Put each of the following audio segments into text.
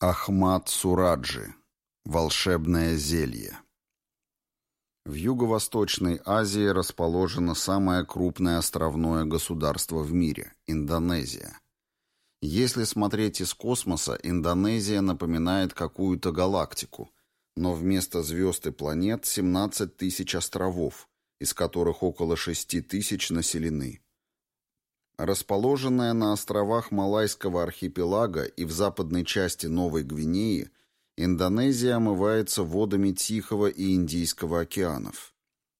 Ахмад Сураджи. Волшебное зелье. В Юго-Восточной Азии расположено самое крупное островное государство в мире – Индонезия. Если смотреть из космоса, Индонезия напоминает какую-то галактику, но вместо звезд и планет 17 тысяч островов, из которых около 6 тысяч населены. Расположенная на островах Малайского архипелага и в западной части Новой Гвинеи, Индонезия омывается водами Тихого и Индийского океанов.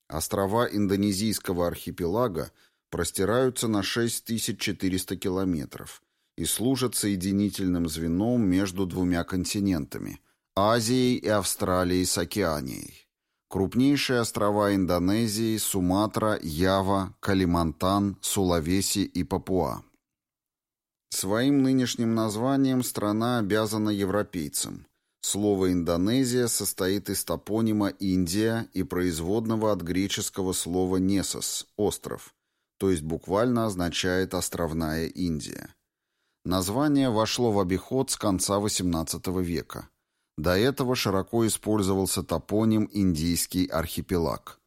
Острова Индонезийского архипелага простираются на 6400 километров и служат соединительным звеном между двумя континентами – Азией и Австралией с Океанией. Крупнейшие острова Индонезии – Суматра, Ява, Калимантан, Сулавеси и Папуа. Своим нынешним названием страна обязана европейцам. Слово «Индонезия» состоит из топонима «Индия» и производного от греческого слова «несос» – «остров», то есть буквально означает «островная Индия». Название вошло в обиход с конца XVIII века – до этого широко использовался топоним «Индийский архипелаг».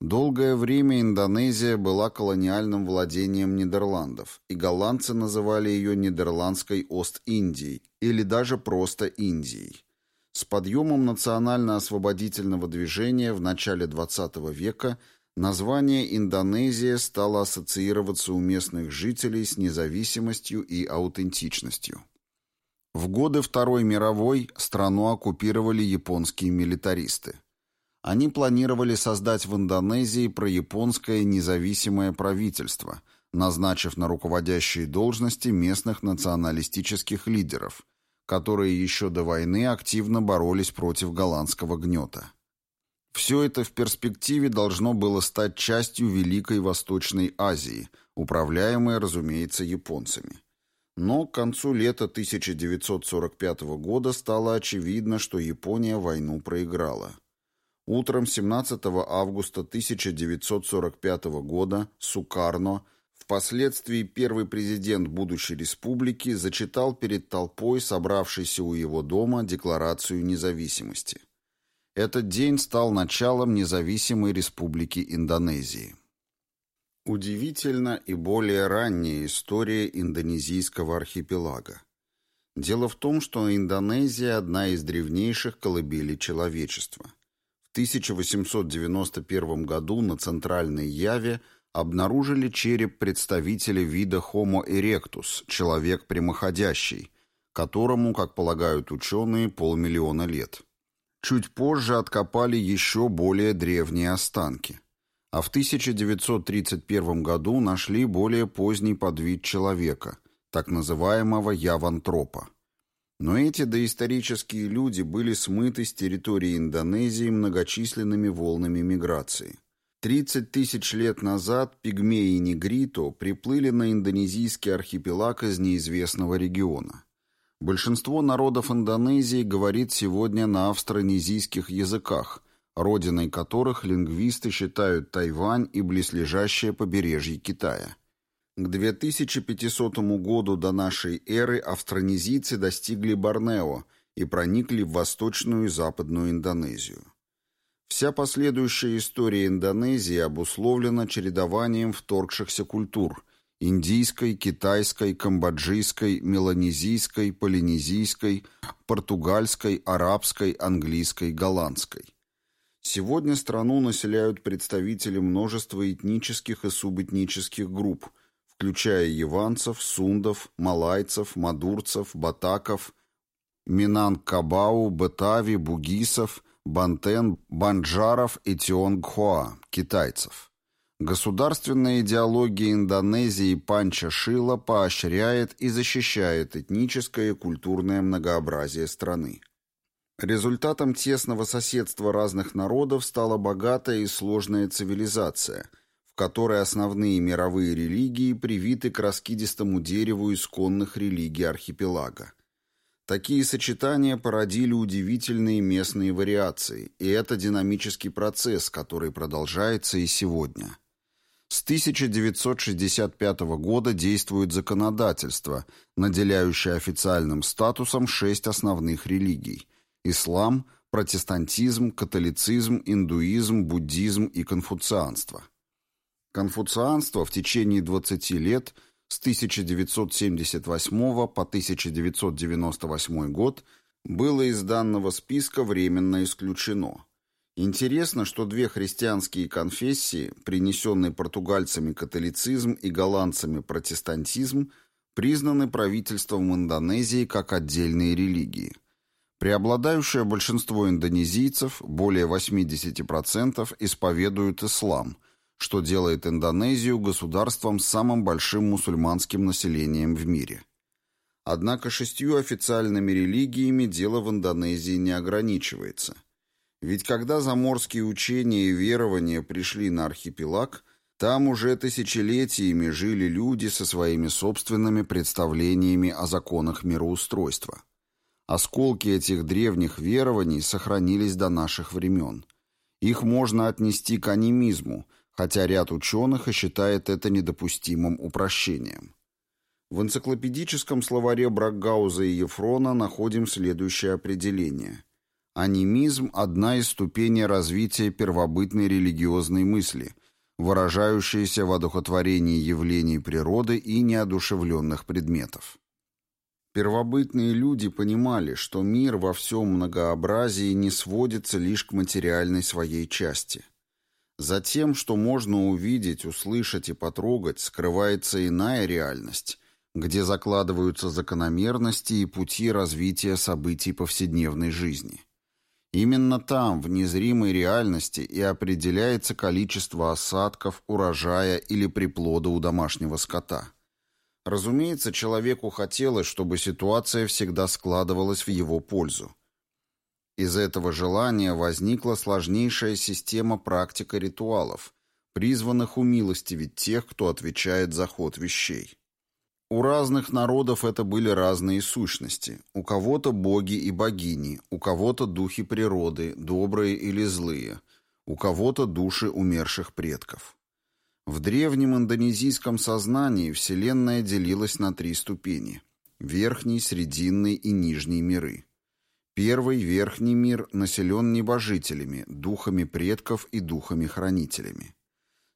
Долгое время Индонезия была колониальным владением Нидерландов, и голландцы называли ее Нидерландской Ост-Индией или даже просто Индией. С подъемом национально-освободительного движения в начале XX века название Индонезия стало ассоциироваться у местных жителей с независимостью и аутентичностью. В годы Второй мировой страну оккупировали японские милитаристы. Они планировали создать в Индонезии прояпонское независимое правительство, назначив на руководящие должности местных националистических лидеров, которые еще до войны активно боролись против голландского гнета. Все это в перспективе должно было стать частью Великой Восточной Азии, управляемой, разумеется, японцами. Но к концу лета 1945 года стало очевидно, что Япония войну проиграла. Утром 17 августа 1945 года Сукарно, впоследствии первый президент будущей республики, зачитал перед толпой, собравшейся у его дома, Декларацию независимости. Этот день стал началом независимой республики Индонезии. Удивительна и более ранняя история индонезийского архипелага. Дело в том, что Индонезия – одна из древнейших колыбелей человечества. В 1891 году на Центральной Яве обнаружили череп представителя вида Homo erectus – человек прямоходящий, которому, как полагают ученые, полмиллиона лет. Чуть позже откопали еще более древние останки – а в 1931 году нашли более поздний подвид человека, так называемого явантропа. Но эти доисторические люди были смыты с территории Индонезии многочисленными волнами миграции. 30 тысяч лет назад пигмеи Негрито приплыли на индонезийский архипелаг из неизвестного региона. Большинство народов Индонезии говорит сегодня на австронезийских языках – родиной которых лингвисты считают Тайвань и близлежащее побережье Китая. К 2500 году до нашей эры австронезийцы достигли Борнео и проникли в восточную и западную Индонезию. Вся последующая история Индонезии обусловлена чередованием вторгшихся культур – индийской, китайской, камбоджийской, меланезийской, полинезийской, португальской, арабской, английской, голландской. Сегодня страну населяют представители множества этнических и субэтнических групп, включая яванцев, сундов, малайцев, мадурцев, батаков, минанг-кабау, бетави, бугисов, бантен, банджаров и тионгхуа, китайцев. Государственная идеология Индонезии Панча Шила поощряет и защищает этническое и культурное многообразие страны. Результатом тесного соседства разных народов стала богатая и сложная цивилизация, в которой основные мировые религии привиты к раскидистому дереву исконных религий архипелага. Такие сочетания породили удивительные местные вариации, и это динамический процесс, который продолжается и сегодня. С 1965 года действует законодательство, наделяющее официальным статусом шесть основных религий – ислам, протестантизм, католицизм, индуизм, буддизм и конфуцианство. Конфуцианство в течение 20 лет с 1978 по 1998 год было из данного списка временно исключено – Интересно, что две христианские конфессии, принесенные португальцами католицизм и голландцами протестантизм, признаны правительством Индонезии как отдельные религии. Преобладающее большинство индонезийцев, более 80%, исповедуют ислам, что делает Индонезию государством с самым большим мусульманским населением в мире. Однако шестью официальными религиями дело в Индонезии не ограничивается – ведь когда заморские учения и верования пришли на архипелаг, там уже тысячелетиями жили люди со своими собственными представлениями о законах мироустройства. Осколки этих древних верований сохранились до наших времен. Их можно отнести к анимизму, хотя ряд ученых и считает это недопустимым упрощением. В энциклопедическом словаре Бракгауза и Ефрона находим следующее определение – Анимизм – одна из ступеней развития первобытной религиозной мысли, выражающаяся в одухотворении явлений природы и неодушевленных предметов. Первобытные люди понимали, что мир во всем многообразии не сводится лишь к материальной своей части. За тем, что можно увидеть, услышать и потрогать, скрывается иная реальность, где закладываются закономерности и пути развития событий повседневной жизни. Именно там, в незримой реальности, и определяется количество осадков, урожая или приплода у домашнего скота. Разумеется, человеку хотелось, чтобы ситуация всегда складывалась в его пользу. Из этого желания возникла сложнейшая система практика ритуалов, призванных умилостивить тех, кто отвечает за ход вещей. У разных народов это были разные сущности. У кого-то боги и богини, у кого-то духи природы, добрые или злые, у кого-то души умерших предков. В древнем индонезийском сознании Вселенная делилась на три ступени – верхний, срединный и нижний миры. Первый, верхний мир, населен небожителями, духами предков и духами-хранителями.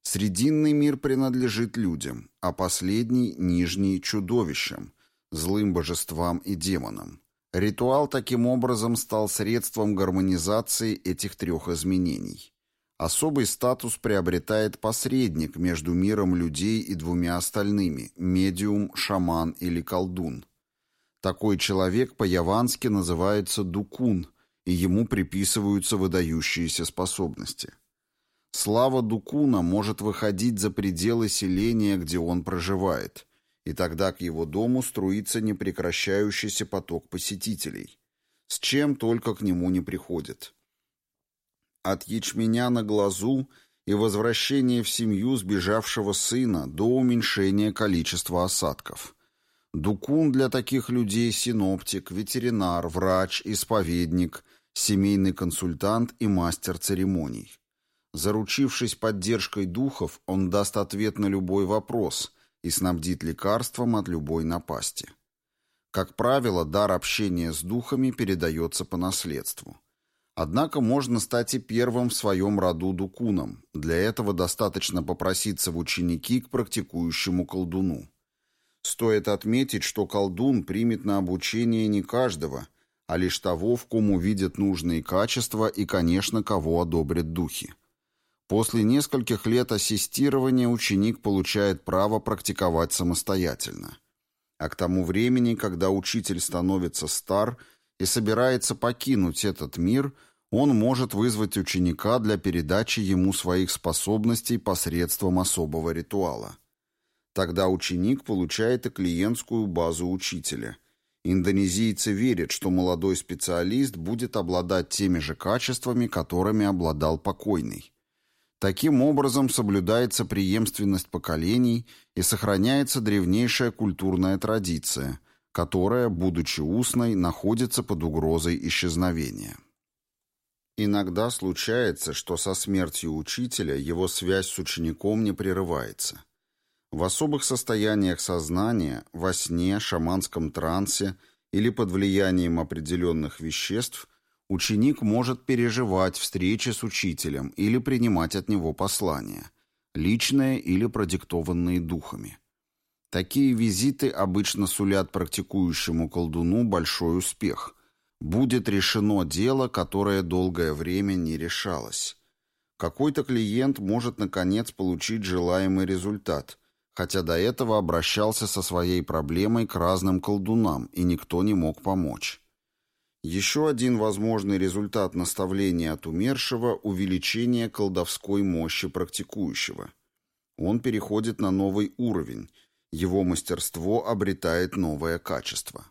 Срединный мир принадлежит людям, а последний, нижний, чудовищам, злым божествам и демонам. Ритуал таким образом стал средством гармонизации этих трех изменений. Особый статус приобретает посредник между миром людей и двумя остальными – медиум, шаман или колдун. Такой человек по-явански называется дукун, и ему приписываются выдающиеся способности – Слава Дукуна может выходить за пределы селения, где он проживает, и тогда к его дому струится непрекращающийся поток посетителей, с чем только к нему не приходит. От ячменя на глазу и возвращения в семью сбежавшего сына до уменьшения количества осадков. Дукун для таких людей синоптик, ветеринар, врач, исповедник, семейный консультант и мастер церемоний. Заручившись поддержкой духов, он даст ответ на любой вопрос и снабдит лекарством от любой напасти. Как правило, дар общения с духами передается по наследству. Однако можно стать и первым в своем роду дукуном. Для этого достаточно попроситься в ученики к практикующему колдуну. Стоит отметить, что колдун примет на обучение не каждого, а лишь того, в ком увидят нужные качества и, конечно, кого одобрят духи. После нескольких лет ассистирования ученик получает право практиковать самостоятельно. А к тому времени, когда учитель становится стар и собирается покинуть этот мир, он может вызвать ученика для передачи ему своих способностей посредством особого ритуала. Тогда ученик получает и клиентскую базу учителя. Индонезийцы верят, что молодой специалист будет обладать теми же качествами, которыми обладал покойный. Таким образом соблюдается преемственность поколений и сохраняется древнейшая культурная традиция, которая, будучи устной, находится под угрозой исчезновения. Иногда случается, что со смертью учителя его связь с учеником не прерывается. В особых состояниях сознания, во сне, шаманском трансе или под влиянием определенных веществ ученик может переживать встречи с учителем или принимать от него послания, личные или продиктованные духами. Такие визиты обычно сулят практикующему колдуну большой успех – Будет решено дело, которое долгое время не решалось. Какой-то клиент может, наконец, получить желаемый результат, хотя до этого обращался со своей проблемой к разным колдунам, и никто не мог помочь. Еще один возможный результат наставления от умершего – увеличение колдовской мощи практикующего. Он переходит на новый уровень, его мастерство обретает новое качество.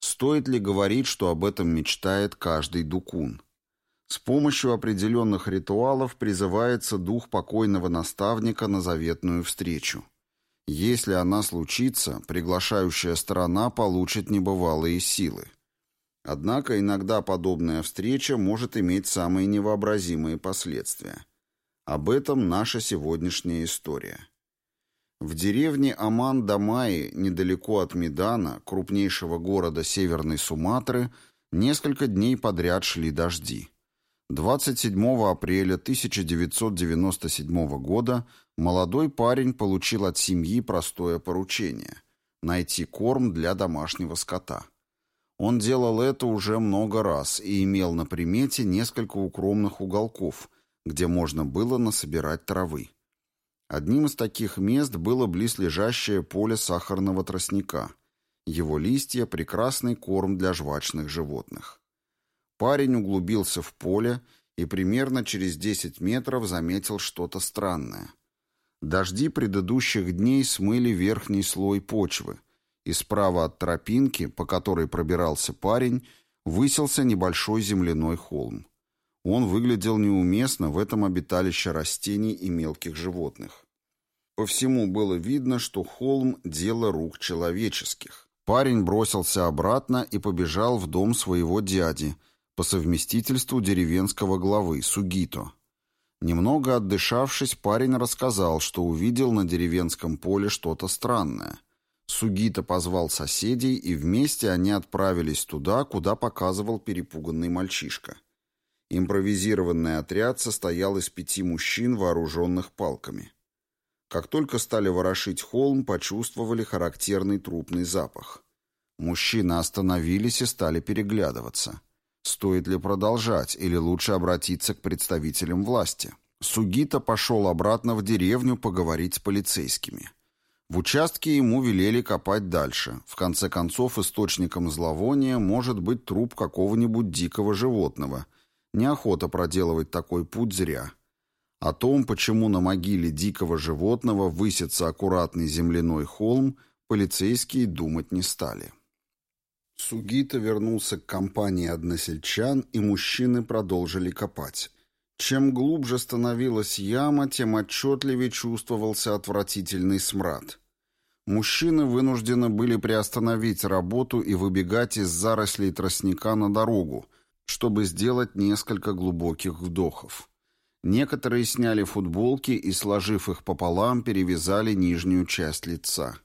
Стоит ли говорить, что об этом мечтает каждый дукун? С помощью определенных ритуалов призывается дух покойного наставника на заветную встречу. Если она случится, приглашающая сторона получит небывалые силы. Однако иногда подобная встреча может иметь самые невообразимые последствия. Об этом наша сегодняшняя история. В деревне Аман-Дамаи, недалеко от Медана, крупнейшего города Северной Суматры, несколько дней подряд шли дожди. 27 апреля 1997 года молодой парень получил от семьи простое поручение – найти корм для домашнего скота. Он делал это уже много раз и имел на примете несколько укромных уголков, где можно было насобирать травы. Одним из таких мест было близлежащее поле сахарного тростника. Его листья – прекрасный корм для жвачных животных. Парень углубился в поле и примерно через 10 метров заметил что-то странное. Дожди предыдущих дней смыли верхний слой почвы, и справа от тропинки, по которой пробирался парень, высился небольшой земляной холм. Он выглядел неуместно в этом обиталище растений и мелких животных. По всему было видно, что холм – дело рук человеческих. Парень бросился обратно и побежал в дом своего дяди, по совместительству деревенского главы, Сугито. Немного отдышавшись, парень рассказал, что увидел на деревенском поле что-то странное. Сугито позвал соседей, и вместе они отправились туда, куда показывал перепуганный мальчишка. Импровизированный отряд состоял из пяти мужчин, вооруженных палками. Как только стали ворошить холм, почувствовали характерный трупный запах. Мужчины остановились и стали переглядываться. Стоит ли продолжать или лучше обратиться к представителям власти? Сугита пошел обратно в деревню поговорить с полицейскими. В участке ему велели копать дальше. В конце концов, источником зловония может быть труп какого-нибудь дикого животного – Неохота проделывать такой путь зря. О том, почему на могиле дикого животного высится аккуратный земляной холм, полицейские думать не стали. Сугита вернулся к компании односельчан, и мужчины продолжили копать. Чем глубже становилась яма, тем отчетливее чувствовался отвратительный смрад. Мужчины вынуждены были приостановить работу и выбегать из зарослей тростника на дорогу, чтобы сделать несколько глубоких вдохов. Некоторые сняли футболки и, сложив их пополам, перевязали нижнюю часть лица.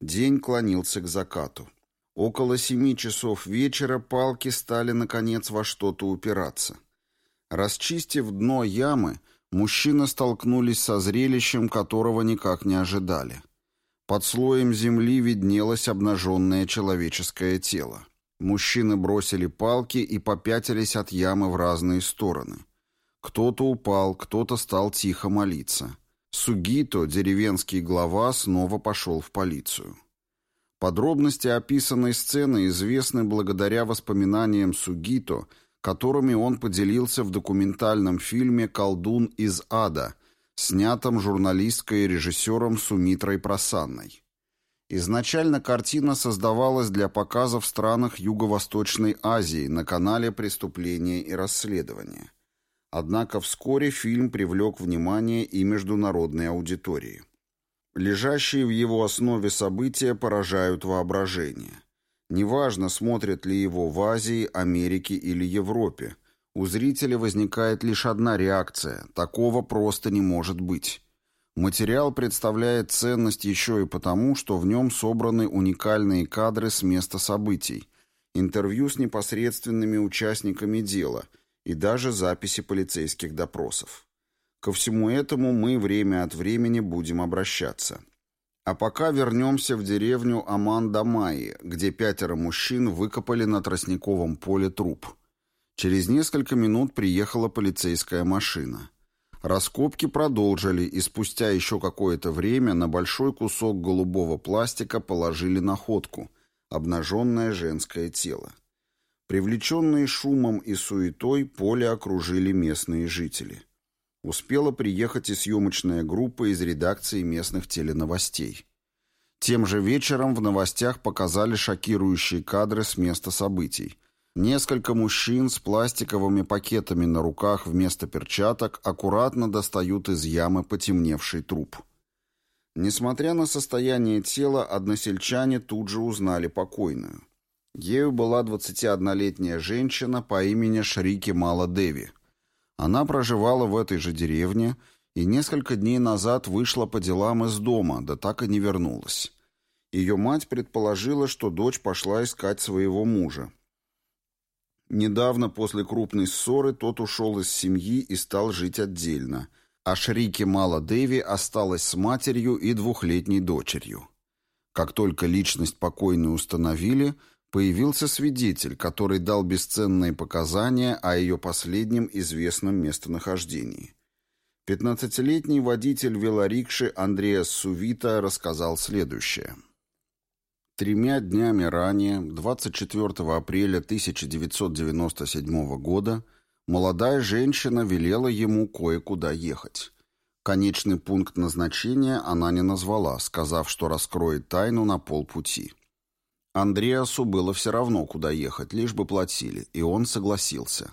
День клонился к закату. Около семи часов вечера палки стали, наконец, во что-то упираться. Расчистив дно ямы, мужчины столкнулись со зрелищем, которого никак не ожидали. Под слоем земли виднелось обнаженное человеческое тело. Мужчины бросили палки и попятились от ямы в разные стороны. Кто-то упал, кто-то стал тихо молиться. Сугито, деревенский глава, снова пошел в полицию. Подробности описанной сцены известны благодаря воспоминаниям Сугито, которыми он поделился в документальном фильме «Колдун из ада», снятом журналисткой и режиссером Сумитрой Просанной. Изначально картина создавалась для показа в странах Юго-Восточной Азии на канале «Преступления и расследования». Однако вскоре фильм привлек внимание и международной аудитории. Лежащие в его основе события поражают воображение. Неважно, смотрят ли его в Азии, Америке или Европе, У зрителя возникает лишь одна реакция – такого просто не может быть. Материал представляет ценность еще и потому, что в нем собраны уникальные кадры с места событий, интервью с непосредственными участниками дела и даже записи полицейских допросов. Ко всему этому мы время от времени будем обращаться. А пока вернемся в деревню Аман-Дамаи, где пятеро мужчин выкопали на тростниковом поле труп. Через несколько минут приехала полицейская машина. Раскопки продолжили, и спустя еще какое-то время на большой кусок голубого пластика положили находку – обнаженное женское тело. Привлеченные шумом и суетой поле окружили местные жители. Успела приехать и съемочная группа из редакции местных теленовостей. Тем же вечером в новостях показали шокирующие кадры с места событий. Несколько мужчин с пластиковыми пакетами на руках вместо перчаток аккуратно достают из ямы потемневший труп. Несмотря на состояние тела, односельчане тут же узнали покойную. Ею была 21-летняя женщина по имени Шрики Мала Деви. Она проживала в этой же деревне и несколько дней назад вышла по делам из дома, да так и не вернулась. Ее мать предположила, что дочь пошла искать своего мужа, Недавно после крупной ссоры тот ушел из семьи и стал жить отдельно, а Шрики Мала Деви осталась с матерью и двухлетней дочерью. Как только личность покойной установили, появился свидетель, который дал бесценные показания о ее последнем известном местонахождении. Пятнадцатилетний водитель велорикши Андреас Сувита рассказал следующее – Тремя днями ранее, 24 апреля 1997 года, молодая женщина велела ему кое-куда ехать. Конечный пункт назначения она не назвала, сказав, что раскроет тайну на полпути. Андреасу было все равно, куда ехать, лишь бы платили, и он согласился.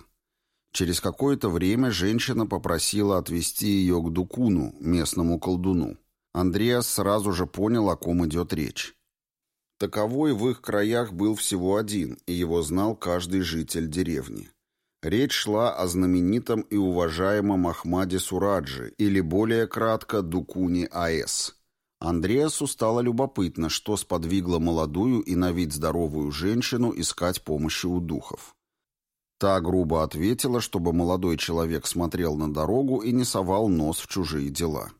Через какое-то время женщина попросила отвезти ее к Дукуну, местному колдуну. Андреас сразу же понял, о ком идет речь. Таковой в их краях был всего один, и его знал каждый житель деревни. Речь шла о знаменитом и уважаемом Ахмаде Сураджи, или более кратко Дукуни А.С. Андреасу стало любопытно, что сподвигло молодую и на вид здоровую женщину искать помощи у духов. Та грубо ответила, чтобы молодой человек смотрел на дорогу и не совал нос в чужие дела.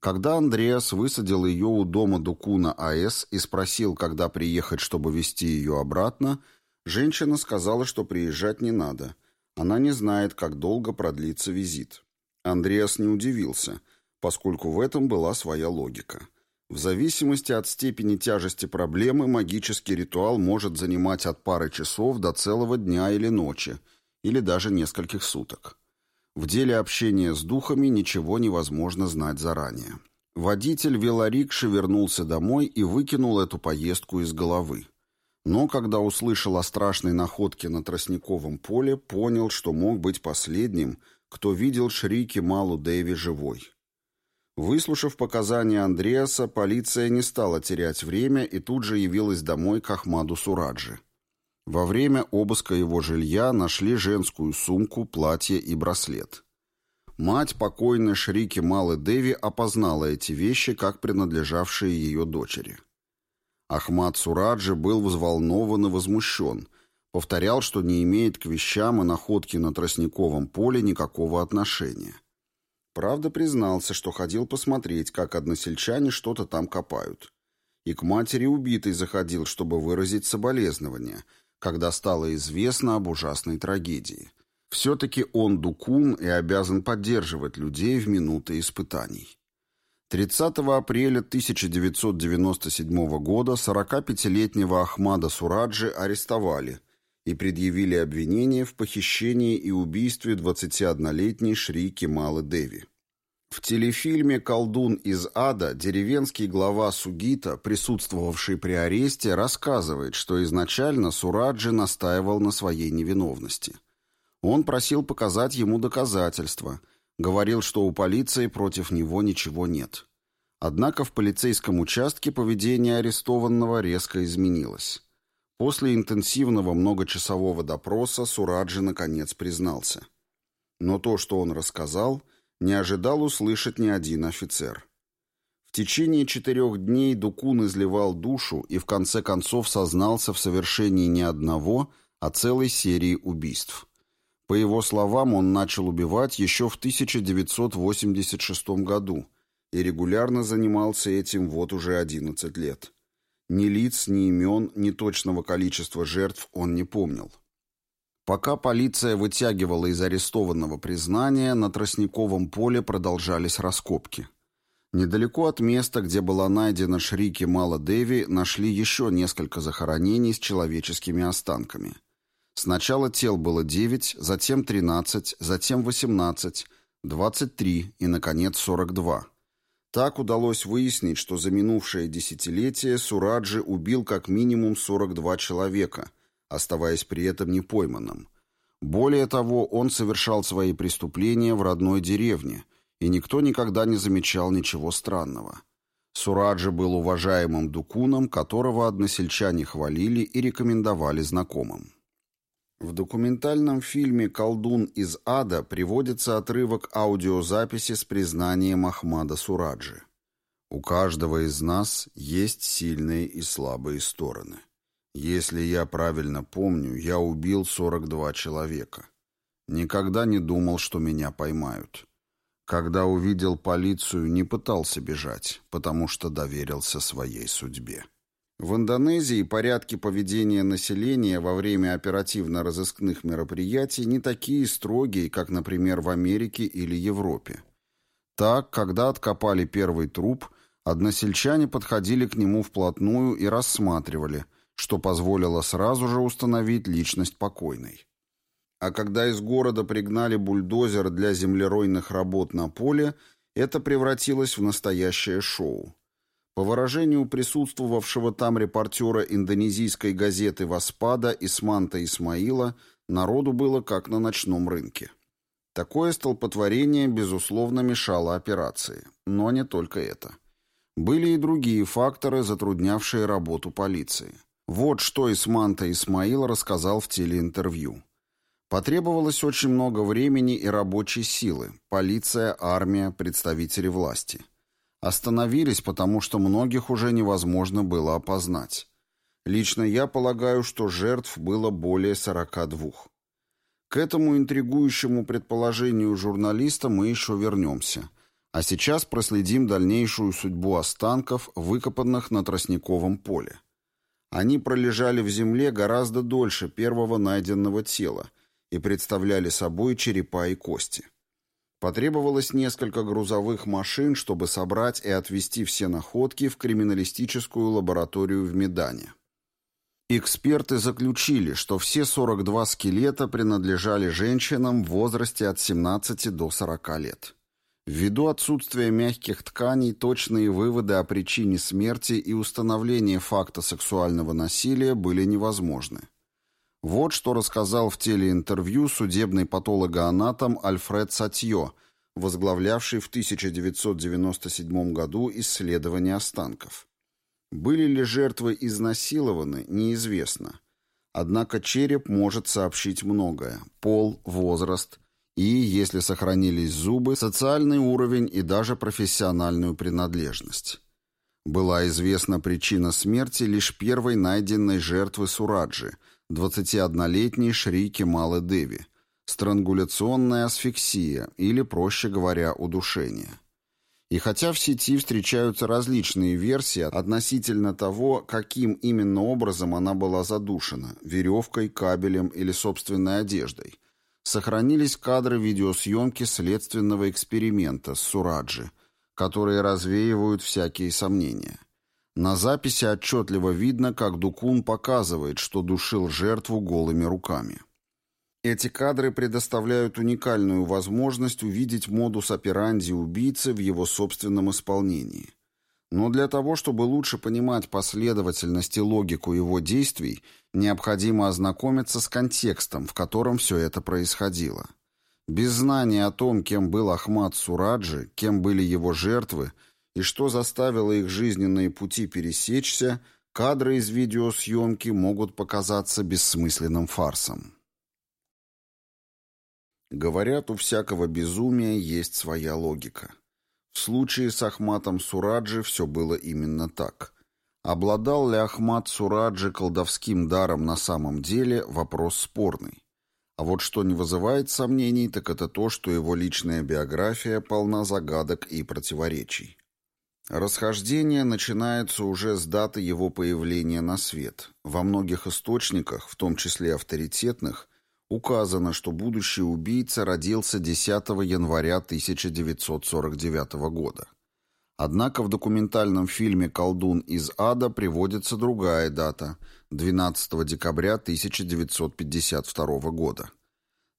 Когда Андреас высадил ее у дома Дукуна А.С. и спросил, когда приехать, чтобы везти ее обратно, женщина сказала, что приезжать не надо. Она не знает, как долго продлится визит. Андреас не удивился, поскольку в этом была своя логика. В зависимости от степени тяжести проблемы магический ритуал может занимать от пары часов до целого дня или ночи, или даже нескольких суток. В деле общения с духами ничего невозможно знать заранее. Водитель велорикши вернулся домой и выкинул эту поездку из головы. Но когда услышал о страшной находке на тростниковом поле, понял, что мог быть последним, кто видел Шрики Малу Дэви живой. Выслушав показания Андреаса, полиция не стала терять время и тут же явилась домой к Ахмаду Сураджи. Во время обыска его жилья нашли женскую сумку, платье и браслет. Мать покойной Шрики Малы Деви опознала эти вещи как принадлежавшие ее дочери. Ахмад Сураджи был взволнован и возмущен, повторял, что не имеет к вещам и находке на тростниковом поле никакого отношения. Правда, признался, что ходил посмотреть, как односельчане что-то там копают. И к матери убитой заходил, чтобы выразить соболезнования – когда стало известно об ужасной трагедии. Все-таки он дукун и обязан поддерживать людей в минуты испытаний. 30 апреля 1997 года 45-летнего Ахмада Сураджи арестовали и предъявили обвинение в похищении и убийстве 21-летней Шри Кемалы Деви. В телефильме «Колдун из ада» деревенский глава Сугита, присутствовавший при аресте, рассказывает, что изначально Сураджи настаивал на своей невиновности. Он просил показать ему доказательства, говорил, что у полиции против него ничего нет. Однако в полицейском участке поведение арестованного резко изменилось. После интенсивного многочасового допроса Сураджи наконец признался. Но то, что он рассказал, не ожидал услышать ни один офицер. В течение четырех дней Дукун изливал душу и в конце концов сознался в совершении не одного, а целой серии убийств. По его словам, он начал убивать еще в 1986 году и регулярно занимался этим вот уже 11 лет. Ни лиц, ни имен, ни точного количества жертв он не помнил. Пока полиция вытягивала из арестованного признания, на Тростниковом поле продолжались раскопки. Недалеко от места, где была найдена Шрики Мала Деви, нашли еще несколько захоронений с человеческими останками. Сначала тел было 9, затем 13, затем 18, 23 и, наконец, 42. Так удалось выяснить, что за минувшее десятилетие Сураджи убил как минимум 42 человека – оставаясь при этом непойманным. Более того, он совершал свои преступления в родной деревне, и никто никогда не замечал ничего странного. Сураджи был уважаемым дукуном, которого односельчане хвалили и рекомендовали знакомым. В документальном фильме «Колдун из ада» приводится отрывок аудиозаписи с признанием Ахмада Сураджи. «У каждого из нас есть сильные и слабые стороны. Если я правильно помню, я убил 42 человека. Никогда не думал, что меня поймают. Когда увидел полицию, не пытался бежать, потому что доверился своей судьбе. В Индонезии порядки поведения населения во время оперативно-розыскных мероприятий не такие строгие, как, например, в Америке или Европе. Так, когда откопали первый труп, односельчане подходили к нему вплотную и рассматривали – что позволило сразу же установить личность покойной. А когда из города пригнали бульдозер для землеройных работ на поле, это превратилось в настоящее шоу. По выражению присутствовавшего там репортера индонезийской газеты «Васпада» Исманта Исмаила, народу было как на ночном рынке. Такое столпотворение, безусловно, мешало операции. Но не только это. Были и другие факторы, затруднявшие работу полиции. Вот что Исманта Исмаил рассказал в телеинтервью. Потребовалось очень много времени и рабочей силы. Полиция, армия, представители власти. Остановились, потому что многих уже невозможно было опознать. Лично я полагаю, что жертв было более 42. К этому интригующему предположению журналиста мы еще вернемся. А сейчас проследим дальнейшую судьбу останков, выкопанных на Тростниковом поле. Они пролежали в земле гораздо дольше первого найденного тела и представляли собой черепа и кости. Потребовалось несколько грузовых машин, чтобы собрать и отвезти все находки в криминалистическую лабораторию в Медане. Эксперты заключили, что все 42 скелета принадлежали женщинам в возрасте от 17 до 40 лет. Ввиду отсутствия мягких тканей, точные выводы о причине смерти и установление факта сексуального насилия были невозможны. Вот что рассказал в телеинтервью судебный патологоанатом Альфред Сатье, возглавлявший в 1997 году исследование останков. Были ли жертвы изнасилованы, неизвестно. Однако череп может сообщить многое – пол, возраст – и, если сохранились зубы, социальный уровень и даже профессиональную принадлежность. Была известна причина смерти лишь первой найденной жертвы Сураджи, 21-летней Шрики Малы Деви, странгуляционная асфиксия или, проще говоря, удушение. И хотя в сети встречаются различные версии относительно того, каким именно образом она была задушена – веревкой, кабелем или собственной одеждой – сохранились кадры видеосъемки следственного эксперимента с Сураджи, которые развеивают всякие сомнения. На записи отчетливо видно, как Дукун показывает, что душил жертву голыми руками. Эти кадры предоставляют уникальную возможность увидеть модус операнди убийцы в его собственном исполнении. Но для того, чтобы лучше понимать последовательность и логику его действий, необходимо ознакомиться с контекстом, в котором все это происходило. Без знания о том, кем был Ахмад Сураджи, кем были его жертвы и что заставило их жизненные пути пересечься, кадры из видеосъемки могут показаться бессмысленным фарсом. Говорят, у всякого безумия есть своя логика. В случае с Ахматом Сураджи все было именно так. Обладал ли Ахмат Сураджи колдовским даром на самом деле – вопрос спорный. А вот что не вызывает сомнений, так это то, что его личная биография полна загадок и противоречий. Расхождение начинается уже с даты его появления на свет. Во многих источниках, в том числе авторитетных, указано, что будущий убийца родился 10 января 1949 года. Однако в документальном фильме «Колдун из ада» приводится другая дата – 12 декабря 1952 года.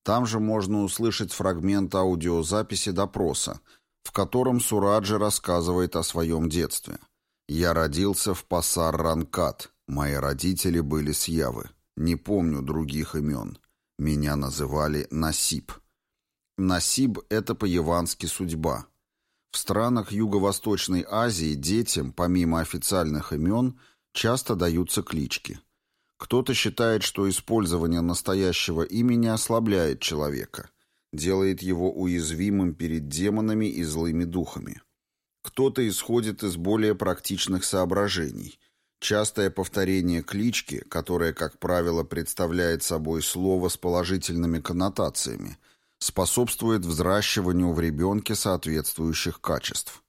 Там же можно услышать фрагмент аудиозаписи допроса, в котором Сураджи рассказывает о своем детстве. «Я родился в Пасар-Ранкат. Мои родители были с Явы. Не помню других имен. Меня называли Насиб. Насиб — это по-явански судьба. В странах Юго-Восточной Азии детям, помимо официальных имен, часто даются клички. Кто-то считает, что использование настоящего имени ослабляет человека, делает его уязвимым перед демонами и злыми духами. Кто-то исходит из более практичных соображений – Частое повторение клички, которое, как правило, представляет собой слово с положительными коннотациями, способствует взращиванию в ребенке соответствующих качеств.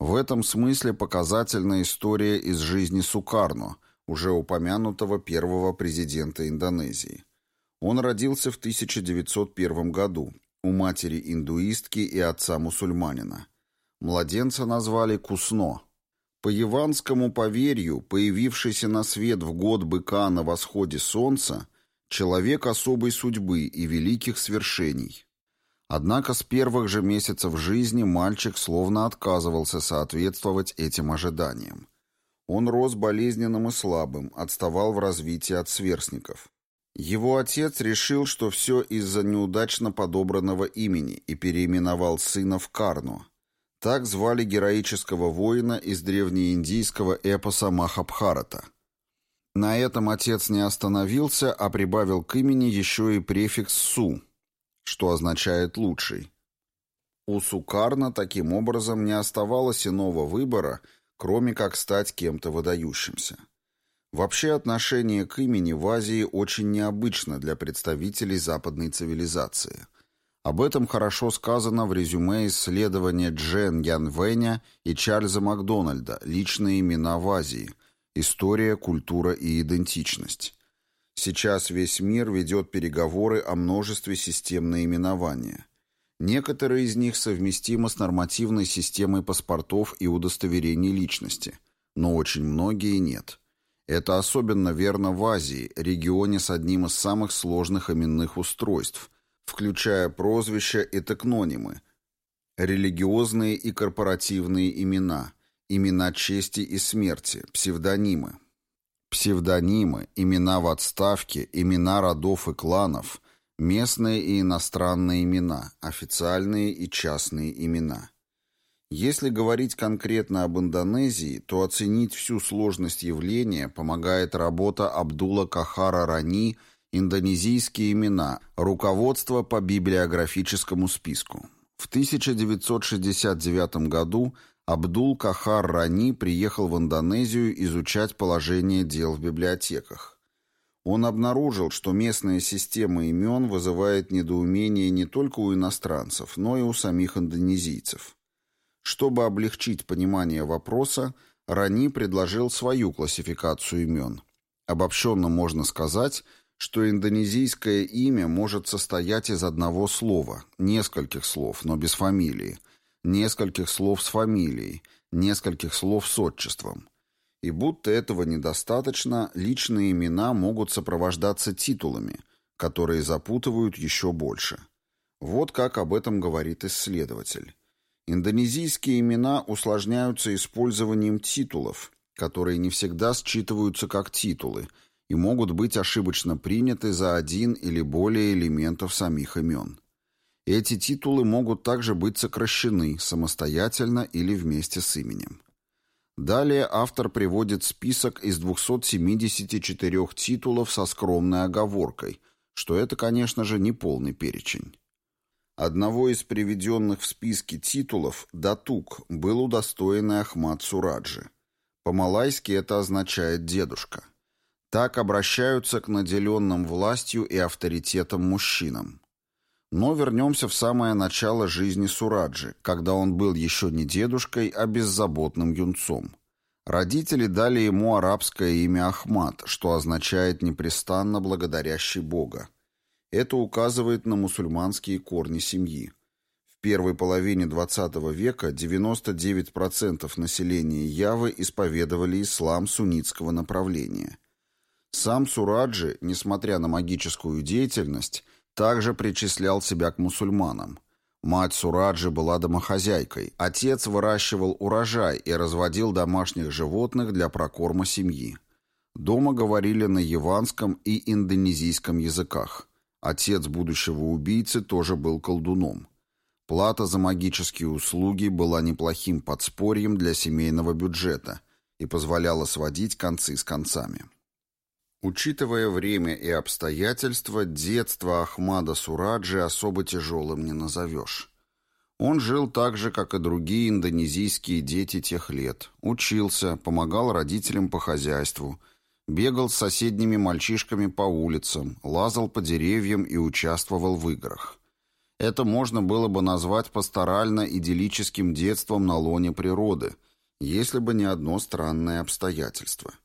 В этом смысле показательна история из жизни Сукарно, уже упомянутого первого президента Индонезии. Он родился в 1901 году у матери индуистки и отца мусульманина. Младенца назвали Кусно, по яванскому поверью, появившийся на свет в год быка на восходе солнца, человек особой судьбы и великих свершений. Однако с первых же месяцев жизни мальчик словно отказывался соответствовать этим ожиданиям. Он рос болезненным и слабым, отставал в развитии от сверстников. Его отец решил, что все из-за неудачно подобранного имени и переименовал сына в Карну – так звали героического воина из древнеиндийского эпоса Махабхарата. На этом отец не остановился, а прибавил к имени еще и префикс «су», что означает «лучший». У Сукарна таким образом не оставалось иного выбора, кроме как стать кем-то выдающимся. Вообще отношение к имени в Азии очень необычно для представителей западной цивилизации – об этом хорошо сказано в резюме исследования Джен Ян Вэня и Чарльза Макдональда «Личные имена в Азии. История, культура и идентичность». Сейчас весь мир ведет переговоры о множестве систем наименования. Некоторые из них совместимы с нормативной системой паспортов и удостоверений личности, но очень многие нет. Это особенно верно в Азии, регионе с одним из самых сложных именных устройств – включая прозвища и токнонимы, религиозные и корпоративные имена, имена чести и смерти, псевдонимы. Псевдонимы, имена в отставке, имена родов и кланов, местные и иностранные имена, официальные и частные имена. Если говорить конкретно об Индонезии, то оценить всю сложность явления помогает работа Абдула Кахара Рани – Индонезийские имена. Руководство по библиографическому списку. В 1969 году Абдул Кахар Рани приехал в Индонезию изучать положение дел в библиотеках. Он обнаружил, что местная система имен вызывает недоумение не только у иностранцев, но и у самих индонезийцев. Чтобы облегчить понимание вопроса, Рани предложил свою классификацию имен. Обобщенно можно сказать – что индонезийское имя может состоять из одного слова, нескольких слов, но без фамилии, нескольких слов с фамилией, нескольких слов с отчеством. И будто этого недостаточно, личные имена могут сопровождаться титулами, которые запутывают еще больше. Вот как об этом говорит исследователь. Индонезийские имена усложняются использованием титулов, которые не всегда считываются как титулы – и могут быть ошибочно приняты за один или более элементов самих имен. Эти титулы могут также быть сокращены самостоятельно или вместе с именем. Далее автор приводит список из 274 титулов со скромной оговоркой, что это, конечно же, не полный перечень. Одного из приведенных в списке титулов, Датук, был удостоен Ахмад Сураджи. По-малайски это означает «дедушка». Так обращаются к наделенным властью и авторитетом мужчинам. Но вернемся в самое начало жизни Сураджи, когда он был еще не дедушкой, а беззаботным юнцом. Родители дали ему арабское имя Ахмад, что означает «непрестанно благодарящий Бога». Это указывает на мусульманские корни семьи. В первой половине XX века 99% населения Явы исповедовали ислам суннитского направления. Сам Сураджи, несмотря на магическую деятельность, также причислял себя к мусульманам. Мать Сураджи была домохозяйкой, отец выращивал урожай и разводил домашних животных для прокорма семьи. Дома говорили на яванском и индонезийском языках. Отец будущего убийцы тоже был колдуном. Плата за магические услуги была неплохим подспорьем для семейного бюджета и позволяла сводить концы с концами. Учитывая время и обстоятельства, детство Ахмада Сураджи особо тяжелым не назовешь. Он жил так же, как и другие индонезийские дети тех лет. Учился, помогал родителям по хозяйству, бегал с соседними мальчишками по улицам, лазал по деревьям и участвовал в играх. Это можно было бы назвать пасторально-идиллическим детством на лоне природы, если бы не одно странное обстоятельство –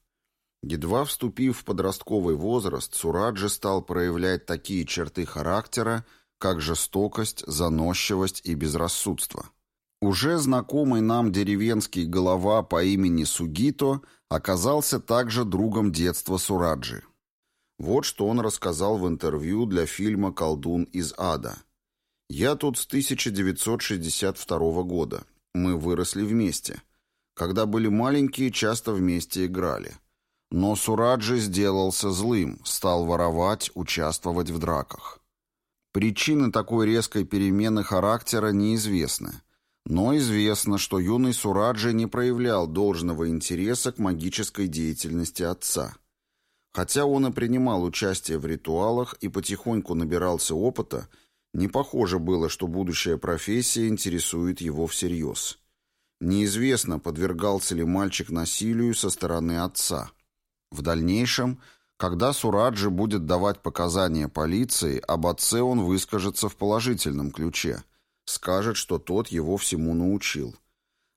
Едва вступив в подростковый возраст, Сураджи стал проявлять такие черты характера, как жестокость, заносчивость и безрассудство. Уже знакомый нам деревенский голова по имени Сугито оказался также другом детства Сураджи. Вот что он рассказал в интервью для фильма «Колдун из ада». «Я тут с 1962 года. Мы выросли вместе. Когда были маленькие, часто вместе играли». Но Сураджи сделался злым, стал воровать, участвовать в драках. Причины такой резкой перемены характера неизвестны. Но известно, что юный Сураджи не проявлял должного интереса к магической деятельности отца. Хотя он и принимал участие в ритуалах и потихоньку набирался опыта, не похоже было, что будущая профессия интересует его всерьез. Неизвестно, подвергался ли мальчик насилию со стороны отца – в дальнейшем, когда Сураджи будет давать показания полиции, об отце он выскажется в положительном ключе, скажет, что тот его всему научил.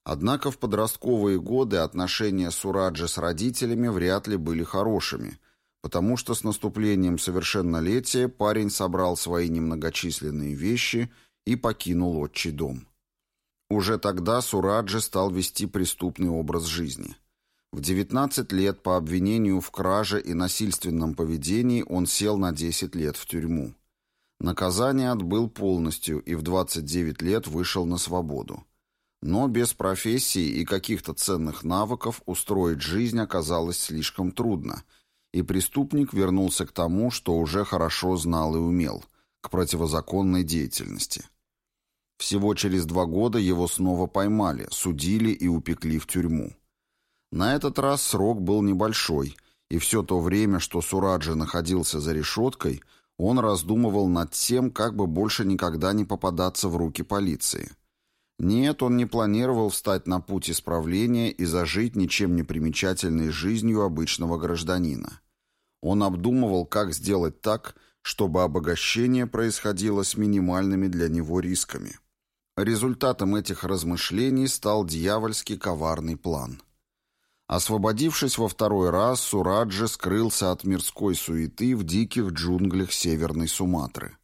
Однако в подростковые годы отношения Сураджи с родителями вряд ли были хорошими, потому что с наступлением совершеннолетия парень собрал свои немногочисленные вещи и покинул отчий дом. Уже тогда Сураджи стал вести преступный образ жизни. В 19 лет по обвинению в краже и насильственном поведении он сел на 10 лет в тюрьму. Наказание отбыл полностью и в 29 лет вышел на свободу. Но без профессии и каких-то ценных навыков устроить жизнь оказалось слишком трудно, и преступник вернулся к тому, что уже хорошо знал и умел, к противозаконной деятельности. Всего через два года его снова поймали, судили и упекли в тюрьму. На этот раз срок был небольшой, и все то время, что Сураджи находился за решеткой, он раздумывал над тем, как бы больше никогда не попадаться в руки полиции. Нет, он не планировал встать на путь исправления и зажить ничем не примечательной жизнью обычного гражданина. Он обдумывал, как сделать так, чтобы обогащение происходило с минимальными для него рисками. Результатом этих размышлений стал дьявольский коварный план – Освободившись во второй раз, Сураджи скрылся от мирской суеты в диких джунглях Северной Суматры.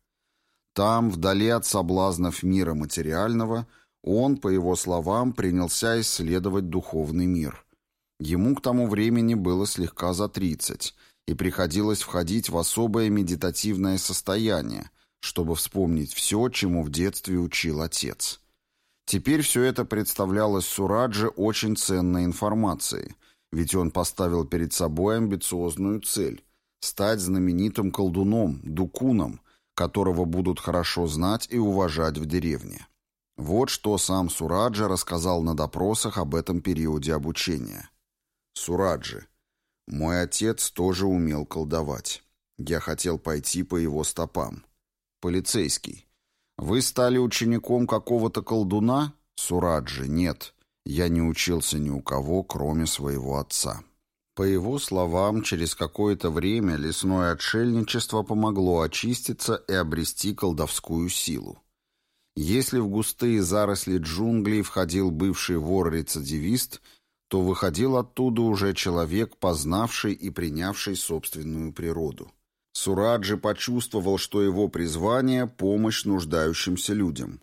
Там, вдали от соблазнов мира материального, он, по его словам, принялся исследовать духовный мир. Ему к тому времени было слегка за тридцать, и приходилось входить в особое медитативное состояние, чтобы вспомнить все, чему в детстве учил отец. Теперь все это представлялось Сураджи очень ценной информацией, ведь он поставил перед собой амбициозную цель – стать знаменитым колдуном, дукуном, которого будут хорошо знать и уважать в деревне. Вот что сам Сураджа рассказал на допросах об этом периоде обучения. Сураджи. Мой отец тоже умел колдовать. Я хотел пойти по его стопам. Полицейский. Вы стали учеником какого-то колдуна? Сураджи. Нет. Я не учился ни у кого, кроме своего отца. По его словам, через какое-то время лесное отшельничество помогло очиститься и обрести колдовскую силу. Если в густые заросли джунглей входил бывший вор-рецидивист, то выходил оттуда уже человек, познавший и принявший собственную природу. Сураджи почувствовал, что его призвание – помощь нуждающимся людям.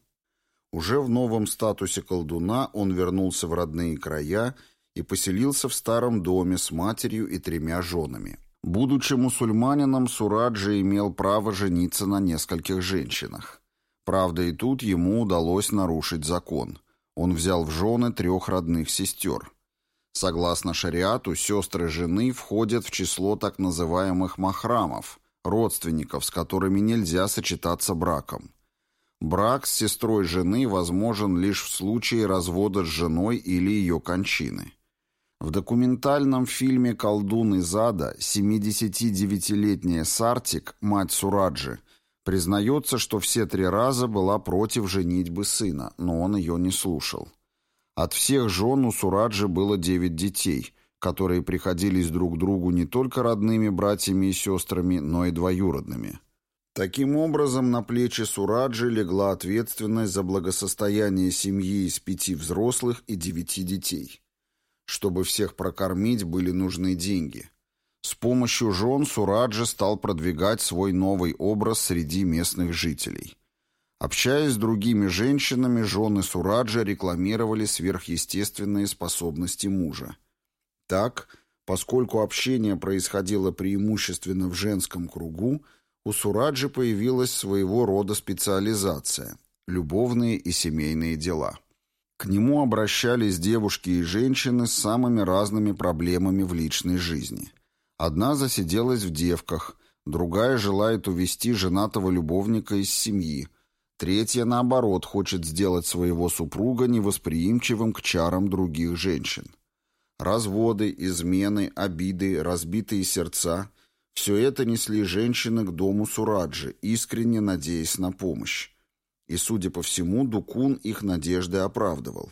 Уже в новом статусе колдуна он вернулся в родные края и поселился в старом доме с матерью и тремя женами. Будучи мусульманином, Сураджи имел право жениться на нескольких женщинах. Правда, и тут ему удалось нарушить закон. Он взял в жены трех родных сестер. Согласно шариату, сестры жены входят в число так называемых махрамов, родственников, с которыми нельзя сочетаться браком. Брак с сестрой жены возможен лишь в случае развода с женой или ее кончины. В документальном фильме «Колдун из ада» 79-летняя Сартик, мать Сураджи, Признается, что все три раза была против женитьбы сына, но он ее не слушал. От всех жен у Сураджи было девять детей, которые приходились друг другу не только родными братьями и сестрами, но и двоюродными. Таким образом, на плечи Сураджи легла ответственность за благосостояние семьи из пяти взрослых и девяти детей. Чтобы всех прокормить, были нужны деньги – с помощью жен Сураджи стал продвигать свой новый образ среди местных жителей. Общаясь с другими женщинами, жены Сураджа рекламировали сверхъестественные способности мужа. Так, поскольку общение происходило преимущественно в женском кругу, у Сураджи появилась своего рода специализация – любовные и семейные дела. К нему обращались девушки и женщины с самыми разными проблемами в личной жизни – Одна засиделась в девках, другая желает увести женатого любовника из семьи, третья, наоборот, хочет сделать своего супруга невосприимчивым к чарам других женщин. Разводы, измены, обиды, разбитые сердца – все это несли женщины к дому Сураджи, искренне надеясь на помощь. И, судя по всему, Дукун их надежды оправдывал.